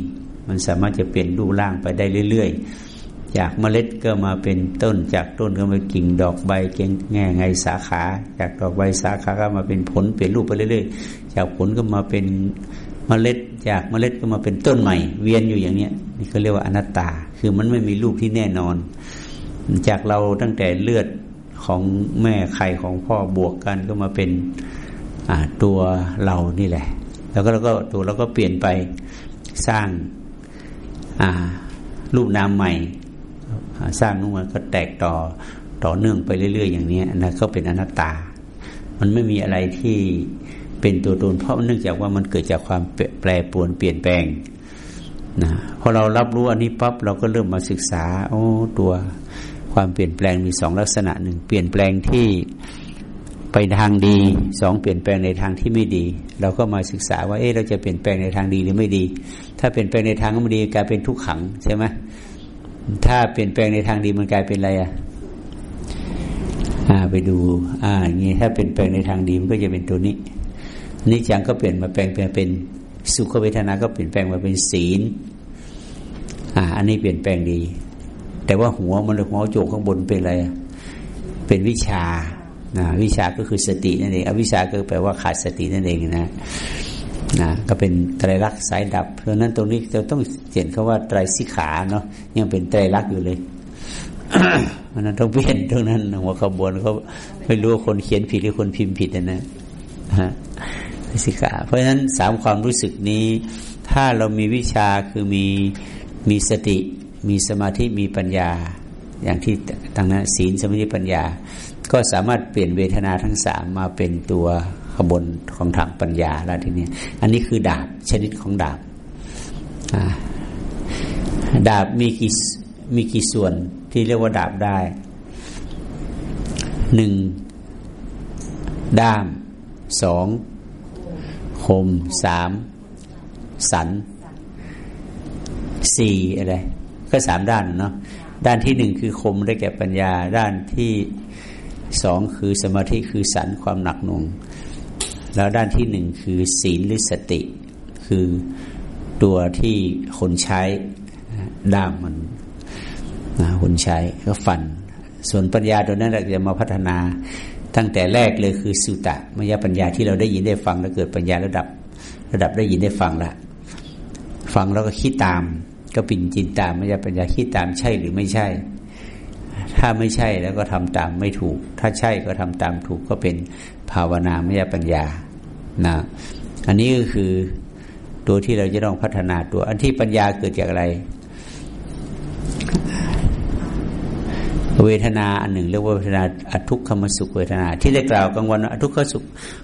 มันสามารถจะเปลี่ยนรูปร่างไปได้เรื่อย ๆ จากเมล็ดก็มาเป็นต้น จากต้นก็มากิ่งดอกใบเก่งแง่ไงสาขา จากดอกใบสาขาก็มาเป็นผลเปลี่ยนรูปไปเรื่อยๆ จากผลก็มาเป็นเมล็ด จากเมล็ดก็มาเป็นต้นใหม่ เวียนอยู่อย่างเนี้ยนี่เขาเรียกว่าอนัตตา คือมันไม่มีรูปที่แน่นอน จากเราตั้งแต่เลือดของแม่ไข่ของพ่อบวกกันก็มาเป็นตัวเรานี่แหละ แล้วก็แล้วก็ตัวเราก็เปลี่ยนไปสร้างรูปนามใหม่ สร้างนู่นก็แตกต่อต่อเนื่องไปเรื่อย ๆ อย่างนี้นะก็เป็นอนัตตา มันไม่มีอะไรที่เป็นตัวตนเพราะเนื่องจากว่ามันเกิดจากความแปรปรวนเปลี่ยนแปลงนะพอเรารับรู้อันนี้ปั๊บเราก็เริ่มมาศึกษา โอ้ตัวความเปลี่ยนแปลงมีสองลักษณะหนึ่งเปลี่ยนแปลงที่ไปทางดีสองเปลี่ยนแปลงในทางที่ไม่ดี เราก็มาศึกษาว่าเอ๊ะเราจะเปลี่ยนแปลงในทางดีหรือไม่ดี ถ้าเปลี่ยนแปลงในทางไม่ดีกลายเป็นทุกขังใช่ไหม ถ้าเปลี่ยนแปลงในทางดีมันกลายเป็นอะไรอะอ่าไปดู อ่าอย่างนี้ถ้าเปลี่ยนแปลงในทางดีมันก็จะเป็นตัวนี้นิจังก็เปลี่ยนมาแปลงเป็นสุขเวทนาก็เปลี่ยนแปลงมาเป็นศีล อ่า อันนี้เปลี่ยนแปลงดี แต่ว่าหัวมันหัวโจกข้างบนเป็นอะไรเป็นวิชานะวิชาก็คือสตินั่นเองอวิชาก็แปลว่าขาดสตินั่นเองนะ นะก็เป็นไตรลักษณ์สายดับ เพราะนั้นตรงนี้เราต้องเขียนคาว่าไตรสิขาเนาะยังเป็นไตรลักษณ์อยู่เลยเพราะนั้นต้องเปลี่ยนตรงนั้น หัวขบวนเขาไม่รู้ว่าคนเขียนผิดหรือคนพิมพ์ผิดนะฮะสิขาเพราะฉะนั้นสามความรู้สึกนี้ ถ้าเรามีวิชาคือมีมีสติ มีสมาธิมีปัญญา อย่างที่ตั้งนั้นศีลสมาธิปัญญา ก็สามารถเปลี่ยนเวทนาทั้งสามมาเป็นตัว บวนของทางปัญญาแล้วทีนี้อันนี้คือดาบชนิดของดาบดาบมีกี่มีกี่ส่วนที่เรียกว่าดาบได้หนึ่งด้ามสองคมสามสันสี่อะไรก็สามด้านเนาะด้านที่หนึ่งคือคมได้แก่ปัญญา ด้านที่สองคือสมาธิคือสันความหนักหน่วง แล้วด้านที่หนึ่งคือศีลหรือสติ คือตัวที่คนใช้ด้ามมันนะคนใช้ก็ฟัน ส่วนปัญญาตัวนั้นเราจะมาพัฒนาตั้งแต่แรกเลยคือสุตะมยปัญญาที่เราได้ยินได้ฟังแล้วเกิดปัญญาระดับ ระดับได้ยินได้ฟังละฟังแล้วก็คิดตาม ก็ปิ่นจินตามม่ใช่ปัญญาคิดตามใช่หรือไม่ใช่ ถ้าไม่ใช่แล้วก็ทำตามไม่ถูก ถ้าใช่ก็ทำตามถูกก็เป็นภาวนาไม่ใช่ปัญญานะอันนี้ก็คือตัวที่เราจะต้องพัฒนาตัว อันที่ปัญญาเกิดจากอะไร เวทนาอันหนึ่งเรียกว่าเวทนาอทุกขมสุขเวทนา ที่ได้กล่าวกลางวันอทุกขสุข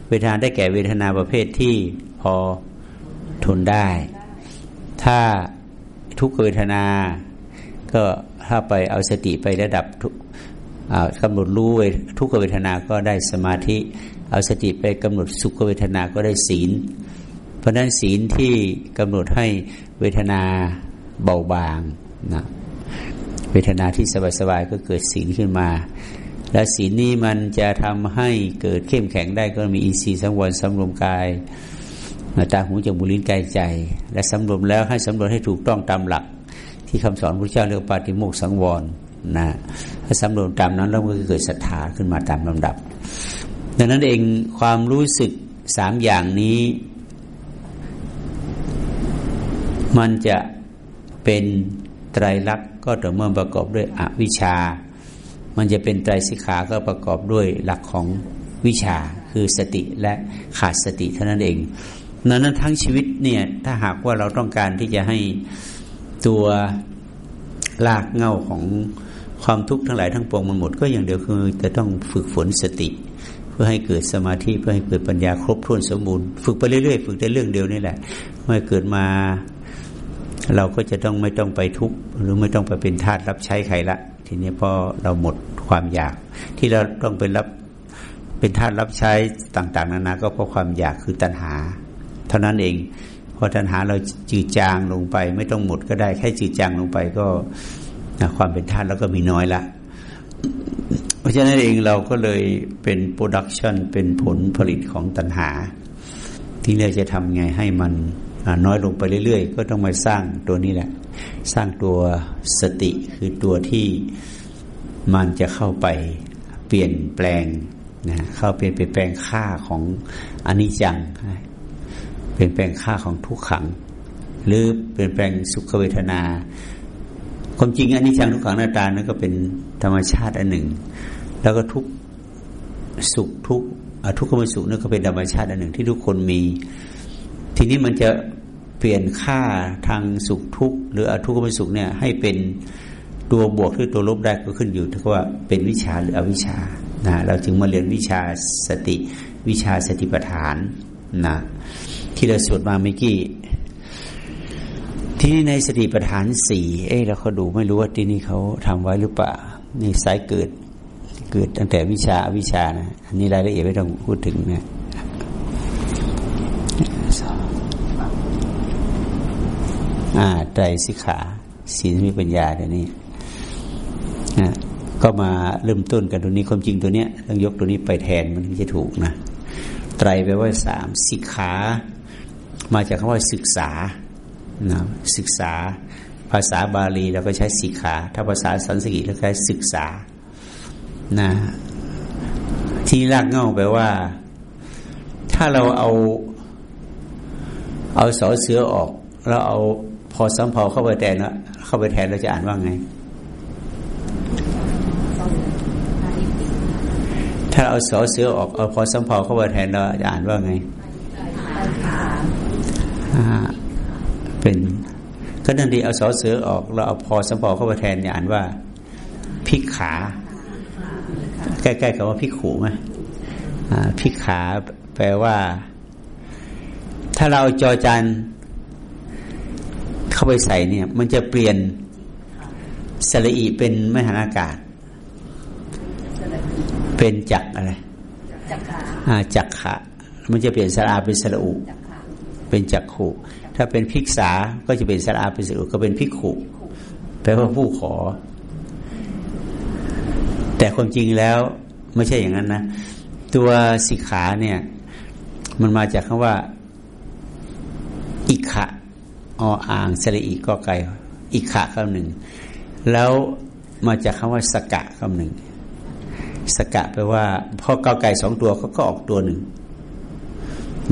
เวทนาได้แก่เวทนาประเภทที่พอทนได้ ถ้าทุกเวทนา ก็ ถ้าไปเอาสติไประดับกำหนดรู้ทุกขเวทนาก็ได้สมาธิ เอาสติไปกำหนดสุขเวทนาก็ได้ศีล เพราะนั้นศีลที่กำหนดให้เวทนาเบาบางนะเวทนาที่สบายๆก็เกิดศีลขึ้นมา และศีลนี้มันจะทำให้เกิดเข้มแข็งได้ก็มีอีซีสังวรสำรวมกายตาหูจมูกลิ้นกายใจ และสำรวมแล้วให้สำรวมให้ถูกต้องตามหลัก ที่คำสอนพระเจ้าเรียกปาฏิโมกสังวรนะถ้าสำรวมตามนั้นแล้วมันก็เกิดศรัทธาขึ้นมาตามลำดับ ดังนั้นเองความรู้สึกสามอย่างนี้ มันจะเป็นไตรลักษณ์ก็ต่อเมื่อประกอบด้วยอวิชชา มันจะเป็นไตรสิกขาก็ประกอบด้วยหลักของวิชาคือสติและขาดสติเท่านั้นเองนั้นทั้งชีวิตเนี่ยถ้าหากว่าเราต้องการที่จะให้ ตัวลากเง่าของความทุกข์ทั้งหลายทั้งปวงมันหมด ก็อย่างเดียวคือจะต้องฝึกฝนสติ เพื่อให้เกิดสมาธิเพื่อให้เกิดปัญญาครบถ้วนสมบูรณ์ฝึกไปเรื่อยๆฝึกแต่เรื่องเดียวนี่แหละ เมื่อเกิดมา เราก็จะต้องไม่ต้องไปทุกข์หรือไม่ต้องไปเป็นทาสรับใช้ใครละ ทีนี้พอเราหมดความอยาก ที่เราต้องไปรับเป็นทาสรับใช้ต่าง ๆ นานาก็เพราะความอยากคือตัณหา เท่านั้นเอง พอตัณหาเราจืดจางลงไป ไม่ต้องหมดก็ได้แค่จืดจางลงไปก็ความเป็นธาตุแล้วก็มีน้อยละเพราะฉะนั้นเองเราก็เลยเป็นโปรดักชันเป็นผลผลิตของตัณหา ที่เราจะทำไงให้มันน้อยลงไปเรื่อยๆ ก็ต้องมาสร้างตัวนี้แหละ สร้างตัวสติคือตัวที่มันจะเข้าไปเปลี่ยนแปลงนะเข้าเปลี่ยนเปลี่ยนแปลงค่าของอนิจจัง เปลี่ยนแปลงค่าของทุกขัง หรือเปลี่ยนแปลงสุขเวทนา ความจริงอันนี้จังทุกขังหน้าตานั่นก็เป็นธรรมชาติอันหนึ่ง แล้วก็ทุกสุขทุกทุกขมสุขนั่นก็เป็นธรรมชาติอันหนึ่งที่ทุกคนมี ทีนี้มันจะเปลี่ยนค่าทางสุขทุกข์หรืออทุกขมสุขเนี่ย ให้เป็นตัวบวกหรือตัวลบได้ก็ขึ้นอยู่ที่ว่าเป็นวิชาหรืออวิชานะเราจึงมาเรียนวิชาสติวิชาสติปัฏฐานนะ ที่เราสวดมาเมื่อกี้ที่ในสติปัฏฐานสี่เอ้เราเขาดูไม่รู้ว่าที่นี่เขาทำไว้หรือเปล่านี่สายเกิดเกิดตั้งแต่วิชาวิชานะอันนี้รายละเอียดไม่ต้องพูดถึงนะอ่าใจสิขาศีลมีปัญญาเดี๋ยวนี้นะก็มาเริ่มต้นกันตรงนี้ความจริงตัวเนี้ยต้องยกตัวนี้ไปแทนมันถึงจะถูกนะไตรแปลว่าสามสิกขา มาจากคำว่าศึกษานะศึกษา ภาษาบาลีเราก็ใช้สิกขา ถ้าภาษาสันสกฤตเราใช้ศึกษานะที่รากเง่าแปลว่า ถ้าเราเอาเอาสอเสือออก แล้วเอาพอสัมพาเข้าไปแทนเข้าไปแทนเราจะอ่านว่าไง ถ้าเอาสอเสือออกเอาพอสัมพาเข้าไปแทนเราจะอ่านว่าไง เป็นก็นั่นดีเอาสอเสือออกเราเอาพอสมพอเข้ามาแทนอ่านว่าพิกขา ใกล้ๆกับว่าพิกขูไหมพิกขาแปลว่า ถ้าเราจอจันเข้าไปใส่เนี่ย มันจะเปลี่ยนสระอีเป็นไม่หันอากาศ เป็นจักอะไรจักขาจักขะมันจะเปลี่ยนสระอาเป็นสระอุ เป็นจักขุถ้าเป็นภิกษาก็จะเป็นสระอาเป็นสุก็เป็นภิกขุแปลว่าผู้ขอ แต่ความจริงแล้วไม่ใช่อย่างนั้นนะ ตัวสิกขาเนี่ย มันมาจากคำว่า อิขะออ่างสระอีก็ไก่อิขะคำหนึ่ง แล้วมาจากคำว่าสกะคำหนึ่งสกะแปลว่าพอเกาไก่สองตัวเขาก็ออกตัวหนึ่ง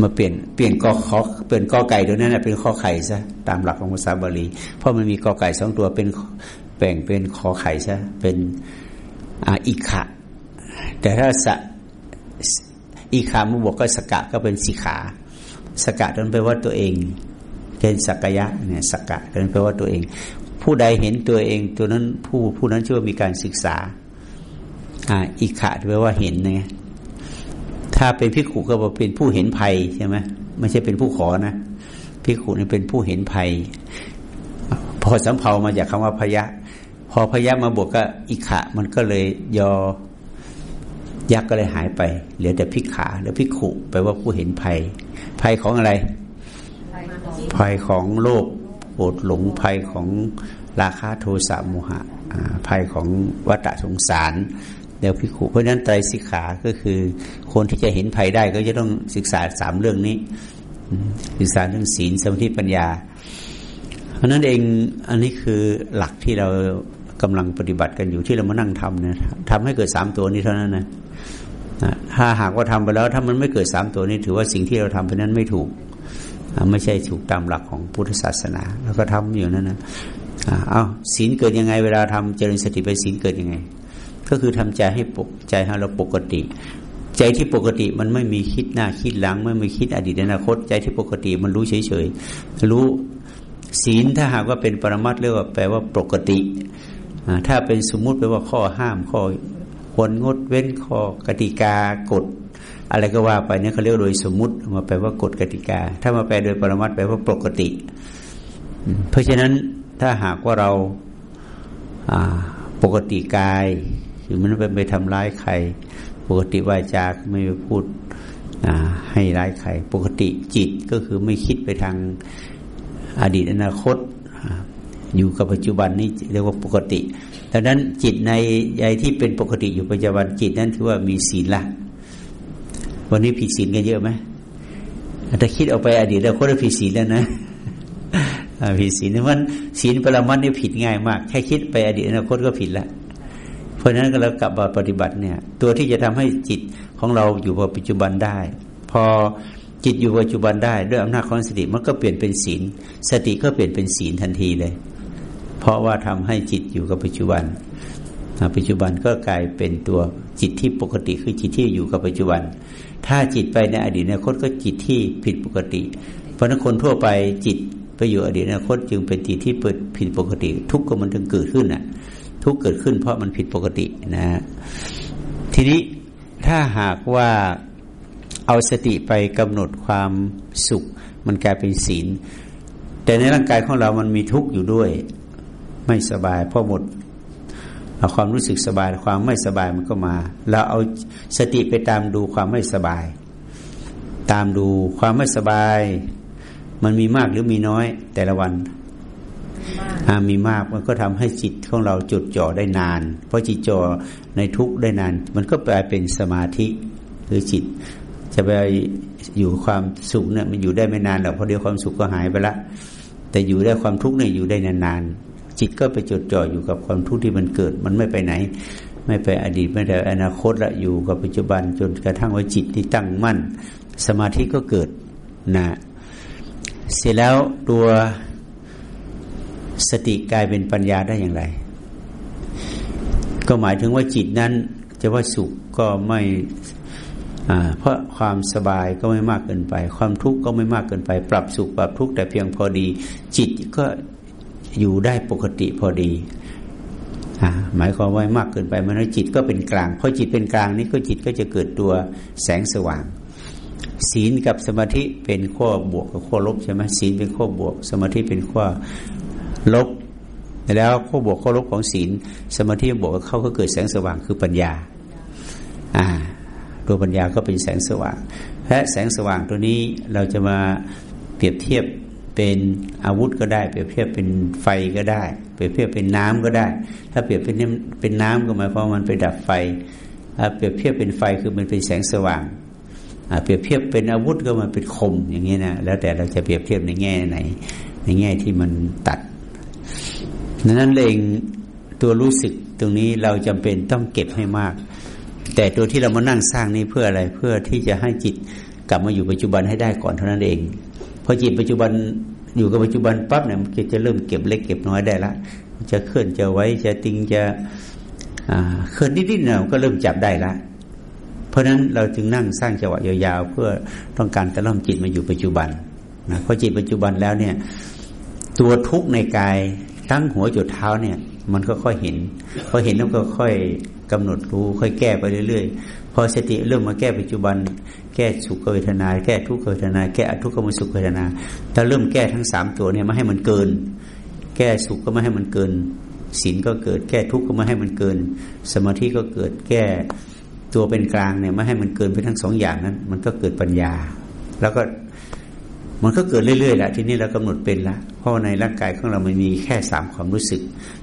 มาเปลี่ยนเปลี่ยนกอขอเปลี่ยนกอไก่ตัวนั้นเป็นข้อไข่ซะตามหลักของภาษาบาลี เพราะมันมีกอไก่สองตัวเป็นแบ่งเป็นคอไข่ซะเป็นอิขะ แต่ถ้าสะอิขามุบอกก็สกะก็เป็นสิขา สกะนั้นแปลว่าตัวเองเป็นสักยะเนี่ยสกะนั้นแปลว่าตัวเอง ผู้ใดเห็นตัวเอง ตัวนั้นผู้ผู้นั้นชื่อว่ามีการศึกษาอ่าอิขะแปลว่าเห็นเนี่ย ถ้าเป็นพิขุก็เป็นผู้เห็นภัยใช่ไหมไม่ใช่เป็นผู้ขอนะพิขุนี่เป็นผู้เห็นภัย พอสำเพามาจากคำว่าพยะ พอพยะมาบวกก็อิขะ มันก็เลยยอยักษ์ก็เลยหายไป เหลือแต่พิขาเหลือพิขุแปลว่าผู้เห็นภัย ภัยของอะไร ภัยของโลกโอดหลงภัยของราคาโทสะโมหะภัยของวัฏสงสาร เดวพิขุเพราะนั้นไตรสิกขาก็คือ คนที่จะเห็นภัยได้ก็จะต้องศึกษาสามเรื่องนี้ ศึกษาเรื่องศีลสมาธิปัญญา เพราะนั้นเองอันนี้คือหลักที่เรากำลังปฏิบัติกันอยู่ที่เรามานั่งทำนะทำให้เกิดสามตัวนี้เท่านั้นนะถ้าหากว่าทำไปแล้ว ถ้ามันไม่เกิดสามตัวนี้ ถือว่าสิ่งที่เราทำไปนั้นไม่ถูก ไม่ใช่ถูกตามหลักของพุทธศาสนา แล้วก็ทำอยู่นั่นนะเอาศีลเกิดยังไง เวลาทำเจริญสติไปศีลเกิดยังไง ก็คือทำใจให้ปกใจให้เราปกติ ใจที่ปกติมันไม่มีคิดหน้าคิดหลัง ไม่มีคิดอดีตอนาคต ใจที่ปกติมันรู้เฉยๆรู้ศีลถ้าหากว่าเป็นปรมัตเรียกว่าแปลว่าปกติ ถ้าเป็นสมมุติแปลว่าข้อห้ามข้อควรงดเว้นข้อกติกากฎอะไรก็ว่าไปเนี่ยเขาเรียกโดยสมมุติมาแปลว่ากฎกติกา ถ้ามาแปลโดยปรมัตแปลว่าปกติ เพราะฉะนั้นถ้าหากว่าเราปกติกาย คือมันไม่ไปทำร้ายใคร ปกติวาจาไม่ไปพูดให้ร้ายใคร ปกติจิตก็คือไม่คิดไปทางอดีตอนาคต อยู่กับปัจจุบันนี่เรียกว่าปกติดังนั้นจิตในใยที่เป็นปกติอยู่ปัจจุบันจิตนั้นถือว่ามีศีลละวันนี้ผิดศีลกันเยอะไหมถ้าคิดออกไปอดีตเราก็ได้ผิดศีลแล้วนะผิดศีลมันศีลปรมัตนี่ผิดง่ายมาก แค่คิดไปอดีตอนาคตก็ผิดละเพ ราะฉะนั้นก็เรากลับมาปฏิบัติเนี่ย ตัวที่จะทำให้จิตของเราอยู่กับปัจจุบันได้ พอจิตอยู่ปัจจุบันได้ ด้วยอำนาจของสติมันก็เปลี่ยนเป็นศีล สติก็เปลี่ยนเป็นศีลทันทีเลย เพราะว่าทำให้จิตอยู่กับปัจจุบันปัจจุบันก็กลายเป็นตัวจิตที่ปกติคือจิตที่อยู่กับปัจจุบัน ถ้าจิตไปในอดีตอนาคตก็จิตที่ผิดปกติ เพราะนั้นคนทั่วไปจิตไปอยู่อดีตอนาคตจึงเป็นจิตที่เปิดผิดปกติ ทุกข์ก็มันถึงเกิดขึ้นอะ ทุกข์เกิดขึ้น เพราะมันผิดปกตินะ ทีนี้ถ้าหากว่าเอาสติไปกำหนดความสุข มันกลายเป็นศีล แต่ในร่างกายของเรามันมีทุกข์อยู่ด้วย ไม่สบายเพราะหมดเอาความรู้สึกสบายความไม่สบายมันก็มา เราเอาสติไปตามดูความไม่สบาย ตามดูความไม่สบาย มันมีมากหรือมีน้อยแต่ละวัน มีมากมันก็ทำให้จิตของเราจดจ่อได้นาน เพราะจิตจ่อในทุกได้นาน มันก็แปลเป็นสมาธิหรือจิต จะไปอยู่ความสุขเนี่ยมันอยู่ได้ไม่นานหรอกเพราะเดียวความสุขก็หายไปละ แต่อยู่ได้ความทุกข์เนี่ยอยู่ได้นานๆจิตก็ไปจดจ่ออยู่กับความทุกข์ที่มันเกิด มันไม่ไปไหน ไม่ไปอดีตไม่ไปอนาคตละอยู่กับปัจจุบันจนกระทั่งว่าจิตที่ตั้งมั่น สมาธิก็เกิดนะเสร็จแล้วตัว สติกลายเป็นปัญญาได้อย่างไร ก็หมายถึงว่าจิตนั้น จะว่าสุขก็ไม่เพราะความสบายก็ไม่มากเกินไป ความทุกข์ก็ไม่มากเกินไป ปรับสุขปรับทุกข์แต่เพียงพอดี จิตก็อยู่ได้ปกติพอดีหมายความว่ามากเกินไปมันจิตก็เป็นกลางพอจิตเป็นกลางนี้ก็จิตก็จะเกิดตัวแสงสว่าง ศีลกับสมาธิเป็นข้อบวกกับข้อลบใช่ไหมศีลเป็นข้อบวก สมาธิเป็นข้อ ลบแล้วข้อบวกข้อลบของศีลสมาธิบวกเขาก็เกิดแสงสว่างคือปัญญา อ่าตัวปัญญาก็เป็นแสงสว่าง และแสงสว่างตัวนี้เราจะมาเปรียบเทียบเป็นอาวุธก็ได้ เปรียบเทียบเป็นไฟก็ได้ เปรียบเทียบเป็นน้ำก็ได้ ถ้าเปรียบเป็นเป็นน้ำก็หมายความมันไปดับไฟเปรียบเทียบเป็นไฟคือมันเป็นแสงสว่างเปรียบเทียบเป็นอาวุธก็มันเป็นคมอย่างนี้นะแล้วแต่เราจะเปรียบเทียบในแง่ไหน ในแง่ที่มันตัด ดังนั้นเองตัวรู้สึกตรงนี้เราจำเป็นต้องเก็บให้มาก แต่ตัวที่เรามานั่งสร้างนี้เพื่ออะไรเพื่อที่จะให้จิตกลับมาอยู่ปัจจุบันให้ได้ก่อนเท่านั้นเองพอจิตปัจจุบันอยู่กับปัจจุบันปั๊บเนี่ยมันจะเริ่มเก็บเล็กเก็บน้อยได้ละ จะเคลื่อนจะไว้จะติงจะเคลื่อนนิดๆเนี่ยก็เริ่มจับได้ละ เพราะฉะนั้นเราจึงนั่งสร้างจังหวะยาวๆเพื่อต้องการจะเริ่มจิตมาอยู่ปัจจุบันนะพอจิตปัจจุบันแล้วเนี่ย ตัวทุกข์ในกาย ทั้งหัวจุดเท้าเนี่ย มันก็ค่อยเห็นพอเห็นแล้วก็ค่อยกำหนดรู้ ค่อยแก้ไปเรื่อยๆ พอสติเริ่มมาแก้ปัจจุบัน แก้สุขเวทนา แก้ทุกขเวทนา แก้อทุกขมสุขเวทนา ถ้าเริ่มแก้ทั้งสามตัวเนี่ยไม่ให้มันเกิน แก้สุขก็ไม่ให้มันเกินศีลก็เกิด แก้ทุกข์ก็ไม่ให้มันเกิน สมาธิก็เกิด แก้ตัวเป็นกลางเนี่ยไม่ให้มันเกินไปทั้งสองอย่างนั้น มันก็เกิดปัญญา แล้วก็ มันก็เกิดเรื่อยๆแหละทีนี้เรากำหนดเป็นละเพราะในร่างกายของเรามันมีแค่สามความรู้สึก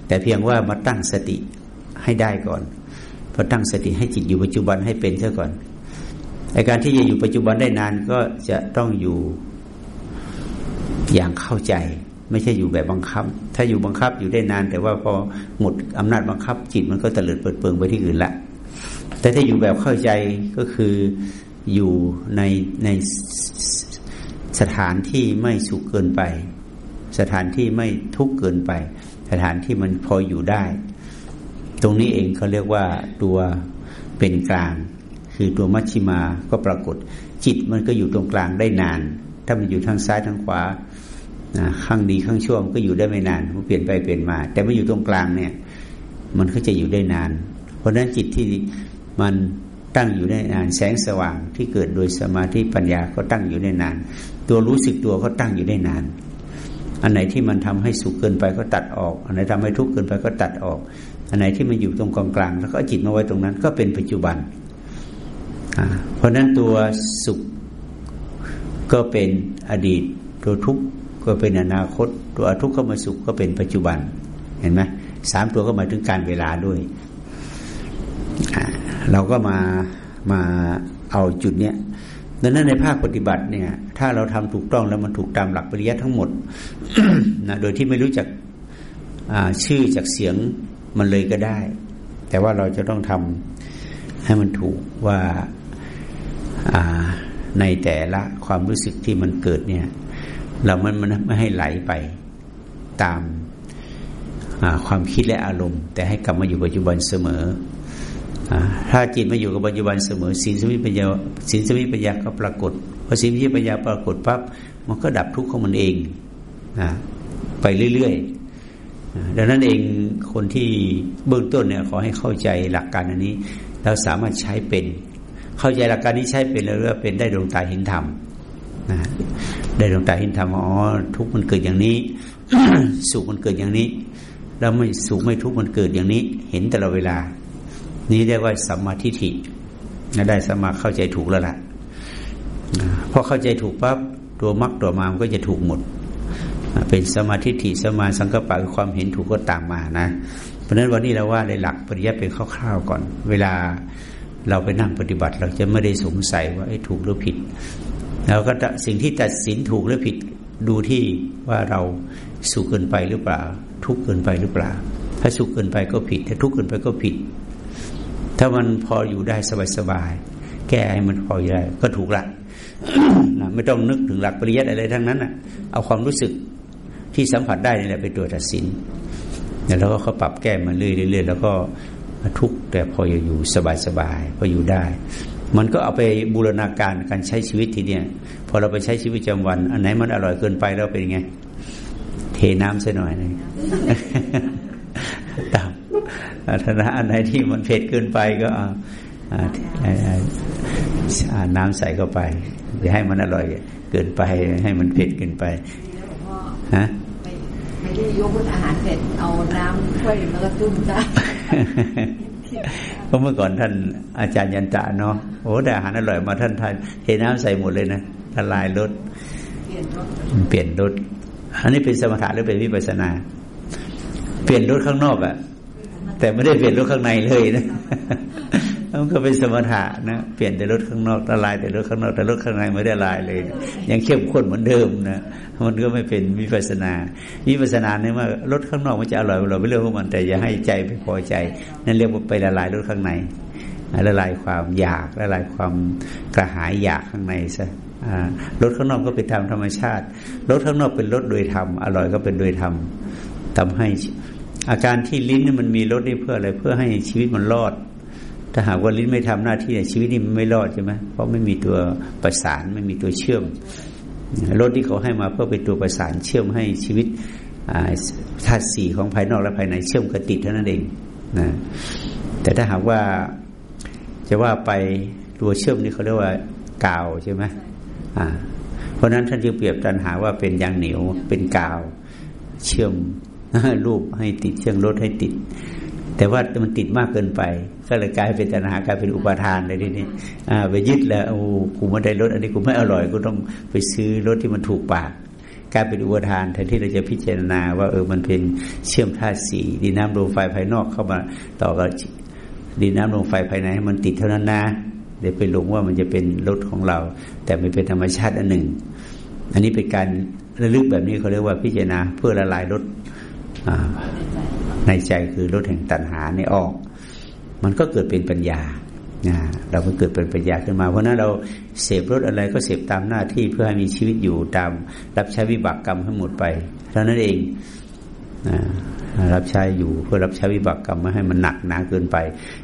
แต่เพียงว่ามาตั้งสติให้ได้ก่อนพอตั้งสติให้จิตอยู่ปัจจุบันให้เป็นเท่าก่อนในการที่จะอยู่ปัจจุบันได้นานก็จะต้องอยู่อย่างเข้าใจ ไม่ใช่อยู่แบบบังคับ ถ้าอยู่บังคับอยู่ได้นาน แต่ว่าพอหมดอำนาจบังคับ จิตมันก็ตะเลิดเปิดเปิงไปที่อื่นละแต่ถ้าอยู่แบบเข้าใจก็คืออยู่ในใน สถานที่ไม่สุขเกินไป สถานที่ไม่ทุกข์เกินไป สถานที่มันพออยู่ได้ ตรงนี้เองเขาเรียกว่าตัวเป็นกลาง คือตัวมัชชิมาก็ปรากฏ จิตมันก็อยู่ตรงกลางได้นาน ถ้ามันอยู่ทางซ้ายทางขวาข้างดีข้างชั่วมันก็อยู่ได้ไม่นานมันเปลี่ยนไปเปลี่ยนมา แต่มาอยู่ตรงกลางเนี่ย มันก็จะอยู่ได้นาน เพราะฉะนั้นจิตที่มันตั้งอยู่ได้นาน แสงสว่างที่เกิดโดยสมาธิปัญญาก็ตั้งอยู่ได้นาน ตัวรู้สึกตัวก็ตั้งอยู่ได้นาน อันไหนที่มันทำให้สุขเกินไปก็ตัดออก อันไหนทำให้ทุกข์เกินไปก็ตัดออก อันไหนที่มันอยู่ตรงกลางกลางแล้วก็จิตมาไว้ตรงนั้น ก็เป็นปัจจุบัน เพราะนั้นตัวสุขก็เป็นอดีต ตัวทุกข์ก็เป็นอนาคต ตัวทุกข์ก็มาสุขก็เป็นปัจจุบัน เห็นไหมสามตัวก็หมายถึงการเวลาด้วย เราก็มามาเอาจุดเนี้ย ดังนั้นในภาคปฏิบัติเนี่ย ถ้าเราทำถูกต้องแล้วมันถูกตามหลักปริยัติทั้งหมดนะโดยที่ไม่รู้จักชื่อจากเสียงมันเลยก็ได้ แต่ว่าเราจะต้องทำให้มันถูกว่าในแต่ละความรู้สึกที่มันเกิดเนี่ย เรามันมันไม่ให้ไหลไปตามความคิดและอารมณ์ แต่ให้กลับมาอยู่ปัจจุบันเสมอ ถ้าจิตมาอยู่กับปัจจุบันเสมอสินสมิปัญญาสินสมิปัญญาก็ปรากฏพอสินสมิปัญญาปรากฏปั๊บมันก็ดับทุกข์ของมันเองนะไปเรื่อยๆ ดังนั้นเองคนที่เบื้องต้นเนี่ยขอให้เข้าใจหลักการอันนี้ แล้วสามารถใช้เป็น เข้าใจหลักการนี้ใช้เป็นแล้วก็เป็นได้ดวงตาเห็นธรรมนะได้ดวงตาเห็นธรรมอ๋อทุกข์มันเกิดอย่างนี้ สุขมันเกิดอย่างนี้ แล้วไม่สุขไม่ทุกข์มันเกิดอย่างนี้ เห็นแต่ละเวลา นี้เรียกว่าสัมมาทิฏฐิได้สมาเข้าใจถูกแล้วล่ะพอเข้าใจถูกปั๊บตัวมรรคตัวมามก็จะถูกหมด เป็นสมาธิฐิสมาสังกปะคือความเห็นถูกก็ตามมานะเพราะฉะนั้นวันนี้เราว่าในหลักปริยัติเป็นคร่าวๆก่อน เวลาเราไปนั่งปฏิบัติ เราจะไม่ได้สงสัยว่าถูกหรือผิดเราก็สิ่งที่ตัดสินถูกหรือผิดดูที่ว่าเราสุขเกินไปหรือเปล่า ทุกข์เกินไปหรือเปล่า ถ้าสุขเกินไปก็ผิด ถ้าทุกข์เกินไปก็ผิด ถ้ามันพออยู่ได้สบายๆแก้ให้มันพออยู่ได้ก็ถูกละนะไม่ต้องนึกถึงหลักปริยัติอะไรทั้งนั้นนะเอาความรู้สึกที่สัมผัสได้นี่แหละเป็นตัวตัดสินแล้วก็เขาปรับแก้มาเรื่อยๆแล้วก็ทุกแต่พออยู่สบายๆพออยู่ได้ มันก็เอาไปบูรณาการการใช้ชีวิตทีเนี้ยพอเราไปใช้ชีวิตประจำวัน อันไหนมันอร่อยเกินไปแล้วเป็นไง เทน้ำซะหน่อยนึงตาม ถ้าอันไหนที่มันเผ็ดเกินไปก็น้ำใส่เข้าไปอย่าให้มันอร่อยเกินไปให้มันเผ็ดเกินไปฮะไม่ได้ยกอาหารเผ็ดเอาน้ำถ้วยแล้วก็จุ่มจ้าเพราะเมื่อก่อนท่านอาจารย์ยันตะเนาะโอ้แต่อาหารอร่อยมาท่านทานเทน้ำใส่หมดเลยนะทลายรสเปลี่ยนรสเปลี่ยนรสอันนี้เป็นสมถะหรือเป็นวิปัสนา เปลี่ยนรสข้างนอกอะ่ะ แต่ไม่ได้เปลี่ยนรถข้างในเลยนะมันก็เป็นสมถะนะเปลี่ยนแต่รถข้างนอกละลายแต่รถข้างนอกแต่รถข้างในไม่ได้ลายเลย ยังเข้มข้นเหมือนเดิมนะมันก็ไม่เป็นวิปัสนาวิปัสนาเนี่ยว่ารถข้างนอกมันจะอร่อยเราไม่เรื่องของมันแต่อย่าให้ใจไปพอใจ นั่นเรียกว่าไปละลายรถข้างในละลายความอยากละลายความกระหายอยากข้างในซะรถข้างนอกก็เป็นธรรมธรรมชาติรถข้างนอกเป็นรถโดยธรรมอร่อยก็เป็นโดยธรรมทำให้ อาการที่ลิ้นมันมีรสได้เพื่ออะไรเพื่อให้ชีวิตมันรอด ถ้าหากว่าลิ้นไม่ทำหน้าที่ชีวิตนี่มันไม่รอดใช่ไหมเพราะไม่มีตัวประสานไม่มีตัวเชื่อมรถที่เขาให้มาเพื่อเป็นตัวประสานเชื่อมให้ชีวิตธาตุสี่ของภายนอกและภายในเชื่อมกันติดเท่านั้นเองนะแต่ถ้าหากว่าจะว่าไปตัวเชื่อมนี่เขาเรียกว่ากาวใช่ไหมเพราะนั้นท่านจึงเปรียบตันหาว่าเป็นยางเหนียวเป็นกาว เชื่อม รูปให้ติดเชื่องรถให้ติด แต่ว่ามันติดมากเกินไป ก็เลยกลายเป็นตัณหากลายเป็นอุปาทานเลยทีนี้อ่าไปยึดแล้วโอ้กูไม่ได้รถอันนี้กูไม่อร่อยกูต้องไปซื้อรถที่มันถูกปากกลายเป็นอุปทานแทนที่เราจะพิจารณาว่าเออมันเป็นเชื่อมธาตุสีดินน้ำลมไฟภายนอกเข้ามาต่อกับดินน้ำลมไฟภายในให้มันติดเท่านั้นนะเดี๋ยวไปหลงว่ามันจะเป็นรถของเรา แต่ไม่เป็นธรรมชาติอันหนึ่ง อันนี้เป็นการระลึกแบบนี้เขาเรียกว่าพิจารณาเพื่อละลายรถ ในใจคือลดแห่งตัณหาในออก มันก็เกิดเป็นปัญญาเราก็เกิดเป็นปัญญาขึ้นมา เพราะนั้นเราเสพรถอะไรก็เสพตามหน้าที่เพื่อให้มีชีวิตอยู่ตาม รับใช้วิบากกรรมให้หมดไปเท่านั้นเองรับใช้อยู่เพื่อรับใช้วิบากกรรมไม่ให้มันหนักหนาเกินไป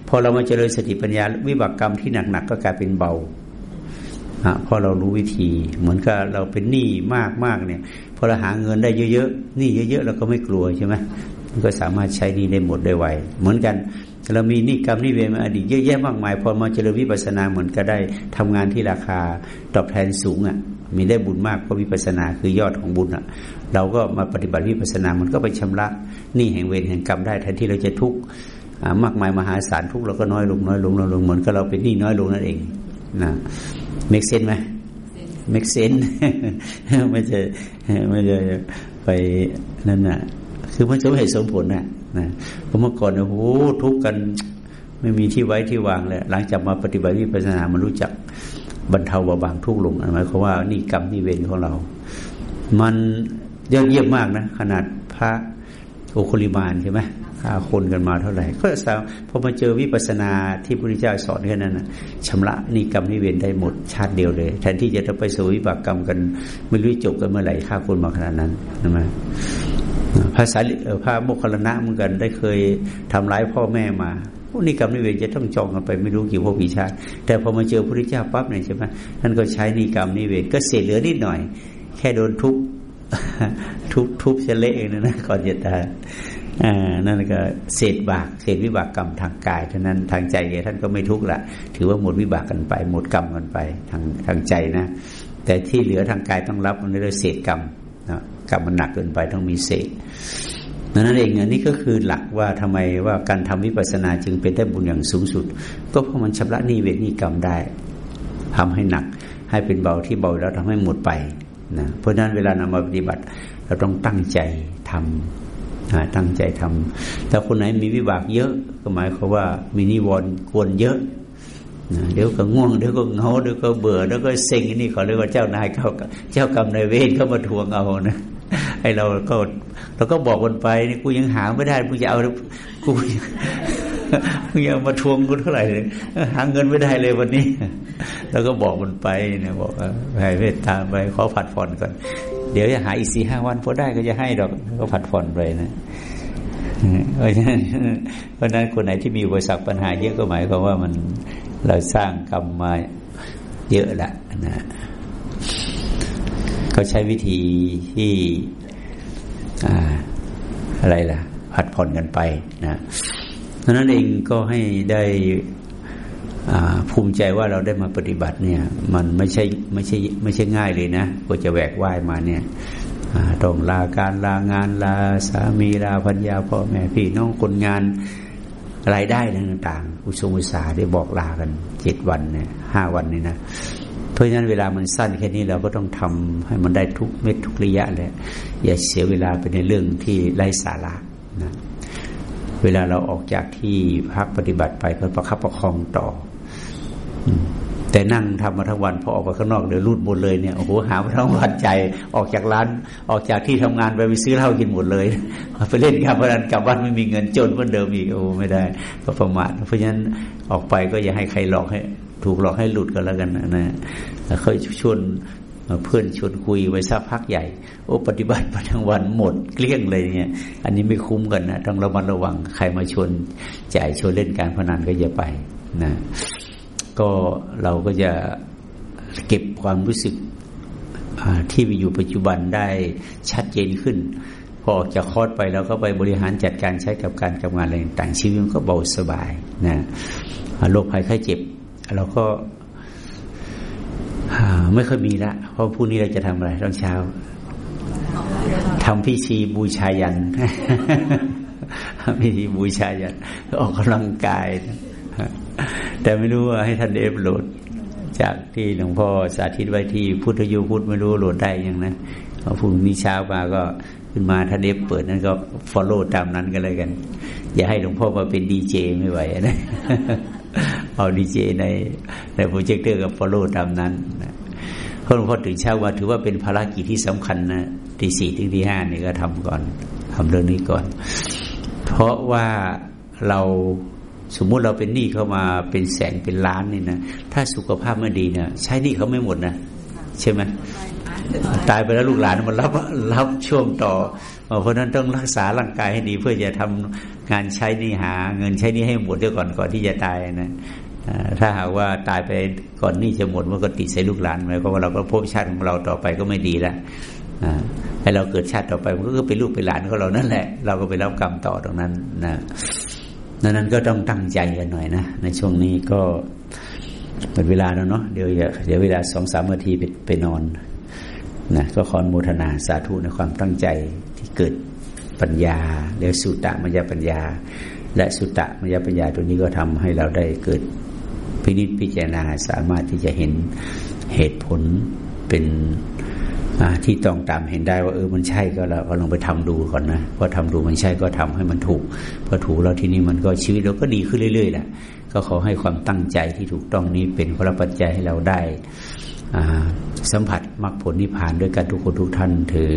พอเรามาเจริญสติปัญญาวิบากกรรมที่หนักๆกก็กลายเป็นเบาเพราะเรารู้วิธี เหมือนกับเราเป็นหนี้มากมากเนี่ย พอเราหาเงินได้เยอะๆหนี้เยอะๆเราก็ไม่กลัวใช่ไหมมันก็สามารถใช้หนี้ได้หมดได้ไวเหมือนกันเรามีหนี้กรรมหนี้เวรมาอดีตเยอะแยะมากมายพอมาเจริญวิปัสสนาเหมือนก็ได้ทำงานที่ราคาตอบแทนสูงอะ มีได้บุญมากเพราะวิปัสสนาคือยอดของบุญอะ เราก็มาปฏิบัติวิปัสสนามันก็ไปชำระหนี้แห่งเวรแห่งกรรมได้แทนที่เราจะทุกข์มากมายมหาศาลทุกข์เราก็น้อยลงน้อยลงน้อยลงเหมือนกับเราเป็นหนี้น้อยลงนั่นเองนะ make sense ไหม make senseไม่จะไม่จะไปนั่นน่ะ คือมันสมเหตุสมผลน่ะนะเพราะเมื่อก่อนโอ้โหทุกกันไม่มีที่ไว้ที่วางเลยหลังจากมาปฏิบัติวิปัสสนามันรู้จักบรรเทาเบาบางทุกข์ลงหมายความว่านี่กรรมนี่เวรของเรา มันยอดเยี่ยมมากนะ ขนาดพระ โอคุลิมานใช่ไหมฆ่าคนกันมาเท่าไหร่ ก็สาวพอมาเจอวิปัสนาที่พระพุทธเจ้าสอนแค่นั้นนะชำระนี่กรรมนี่เวรได้หมดชาติเดียวเลย แทนที่จะต้องไปสู่วิบากกรรมกัน ไม่รู้จบกันเมื่อไหร่ฆ่าคนมาขนาดนั้นใช่ไหมภาษาพระโมคคัลลนะเหมือนกันได้เคยทำร้ายพ่อแม่มาพวกนี้กรรมนิเวศจะต้องจองกันไปไม่รู้กี่พวกกี่ชาติ แต่พอมาเจอพระพุทธเจ้าปั๊บเนี่ยใช่ไหมท่านก็ใช้นิกรรมนิเวศก็เสียเหลือนิดหน่อย แค่โดนทุบ ทุบทุบเฉลเองนะนะก่อนจะตายนั่นก็เศษบากเศษวิบากกรรมทางกายเท่านั้นทางใจท่านก็ไม่ทุกข์ละถือว่าหมดวิบากกันไป หมดกรรมกันไปทางทางใจนะ แต่ที่เหลือทางกายต้องรับมันเรียเศษกรรมนะกรรมมันหนักเกินไปต้องมีเศษนั่นเองอันนี้ก็คือหลักว่าทำไมว่าการทำวิปัสสนาจึงเป็นได้บุญอย่างสูงสุด ก็เพราะมันชำระหนี้เวรนี้กรรมได้ทำให้หนักให้เป็นเบาที่เบาแล้วทำให้หมดไป นะเพราะฉะนั้นเวลานำมาปฏิบัติ เราต้องตั้งใจทำตั้งใจทำถ้าคนไหนมีวิบากเยอะ ก็หมายความว่ามีนิวรณ์กวนเยอะนะเดี๋ยวก็ง่วงเดี๋ยวก็เงาเดี๋ยวก็เบื่อเดี๋ยวก็เซ็งนี่เขาเรียกว่าเจ้านายเขาเจ้ากรรมนายเวรเขามาทวงเอานะไอเราก็เราก็บอกกันไปนี่กูยังหาไม่ได้กูจะเอากู ยังมาทวงกูเท่าไหร่เลยหาเงินไม่ได้เลยวันนี้ แล้วก็บอกมันไปเนี่ยบอกให้เมตตาไปขอผัดผ่อนก่อน เดี๋ยวจะหาอีกสี่ห้าวันพอได้ก็จะให้ดอกก็ผัดผ่อนไปนะเพราะฉะนั้นเพราะนั้นคนไหนที่มีอุปสรรคปัญหาเยอะก็หมายความว่ามันเราสร้างกรรมมาเยอะละนะเขาใช้วิธีที่อะไรล่ะผัดผ่อนกันไปนะ ดังนั้นเองก็ให้ได้ภูมิใจว่าเราได้มาปฏิบัติเนี่ย มันไม่ใช่ไม่ใช่ไม่ใช่ง่ายเลยนะกว่าจะแหวกว่ายมาเนี่ยต้องลาการลางานลาสามีลาพัญญาพ่อแม่พี่น้องคนงานรายได้ต่างๆอุสมุสาได้บอกลากันเจ็ดวันเนี่ยห้าวันนี่นะเพราะฉะนั้นเวลามันสั้นแค่นี้เราก็ต้องทำให้มันได้ทุกเม็ดทุกระยะเลยอย่าเสียเวลาไปในเรื่องที่ไร้สาระนะ เวลาเราออกจากที่พักปฏิบัติไปก็ประคับประคองต่อแต่นั่งทำมาทั้งวันพอออกไปข้างนอกเดี๋ยวรูดหมดเลยเนี่ยโอ้โหหามาทั้งวันใจออกจากร้าน ออกจากที่ทำงานไปไปซื้อเหล้ากินหมดเลยไปเล่นการพนันกลับบ้านไม่มีเงินจนเหมือนเดิมอีกโอ้ไม่ได้ ก็ประมาทเพราะฉะนั้นออกไปก็อย่าให้ใครหลอกให้ ถูกหลอกให้หลุดก็แล้วกันนะแล้วค่อยชวน เพื่อนชวนคุยไว้สักพักใหญ่ โอ้ปฏิบัติมาทั้งวันหมดเกลี้ยงเลยเนี่ย อันนี้ไม่คุ้มกันนะต้องระมัดระวังใครมาชวนจ่ายชวนเล่นการพนันก็อย่าไปนะก็เราก็จะเก็บความรู้สึกที่มีอยู่ปัจจุบันได้ชัดเจนขึ้น พอออกจากคอร์สไปเราก็ไปบริหารจัดการใช้กับการทำงานอะไรต่างชีวิตก็เบาสบายนะโรคภัยไข้เจ็บเราก็ ไม่ค่อยมีละเพราะพรุ่งนี้เราจะทำอะไรตอนเช้าทำพิธีบูชายัญพิธีบูชายัญออกกำลังกาย แต่ไม่รู้ว่าให้ท่านเอฟโหลด จากที่หลวงพ่อสาธิตไว้ที่ YouTube YouTube ไม่รู้โหลดได้ยังนะพอพรุ่งนี้เช้ามาก็ขึ้นมาท่านเอฟเปิดนั้นก็ follow ตามนั้นกันเลยกัน อย่าให้หลวงพ่อมาเป็นดีเจไม่ไหวนะ เอาดีเจในในโปรเจคเตอร์กับ follow ตามนั้นนะเพราะหลวงพ่อถึงเช้าว่าถือว่าเป็นภารกิจที่สำคัญนะทีสี่ถึงที่ห้านี่ก็ทำก่อนทำเรื่องนี้ก่อน เพราะว่าเราสมมุติเราเป็นหนี้เขามาเป็นแสนเป็นล้านนี่นะถ้าสุขภาพไม่ดีเนี่ยใช้หนี้เขาไม่หมดนะใช่ไหมตายไปแล้วลูกหลานมันรับรับช่วงต่อ เพราะนั้นต้องรักษาร่างกายให้ดี เพื่อจะทำงานใช้นี่หา เงินใช้นี่ให้หมดเดี๋ยวก่อนก่อนที่จะตายนะถ้าหากว่าตายไปก่อนนี่จะหมดมันก็ติดใส่ลูกหลานไปเพราะว่าเราก็พบชาติของเราต่อไปก็ไม่ดีละให้เราเกิดชาติต่อไปมันก็เป็นลูกเป็นหลานของเรานั่นแหละ เราก็ไปรับกรรมต่อตรงนั้นนะดังนั้นก็ต้องตั้งใจกันหน่อยนะ ในช่วงนี้ก็หมดเวลาแล้วเนาะเดี๋ยวเดี๋ยวเวลาสองสามนาทีไปไปนอนนะก็ขอโมทนาสาธุในความตั้งใจ เกิดปัญญาเรียกสุตตะมยปัญญา และสุตตะมยปัญญาตัวนี้ก็ทำให้เราได้เกิดพินิจพิจารณาสามารถที่จะเห็นเหตุผลเป็นที่ต้องตามเห็นได้ว่าเออมันใช่ก็เราก็ลองไปทำดูก่อนนะพอทำดูมันใช่ก็ทำให้มันถูกพอถูกแล้วที่นี้มันก็ชีวิตเราก็ดีขึ้นเรื่อยๆแหละก็ขอให้ความตั้งใจที่ถูกต้องนี้เป็นพระปัจจัยให้เราได้ สัมผัสมรรคผลนิพพานด้วยกันทุกคนทุกท่านเถอ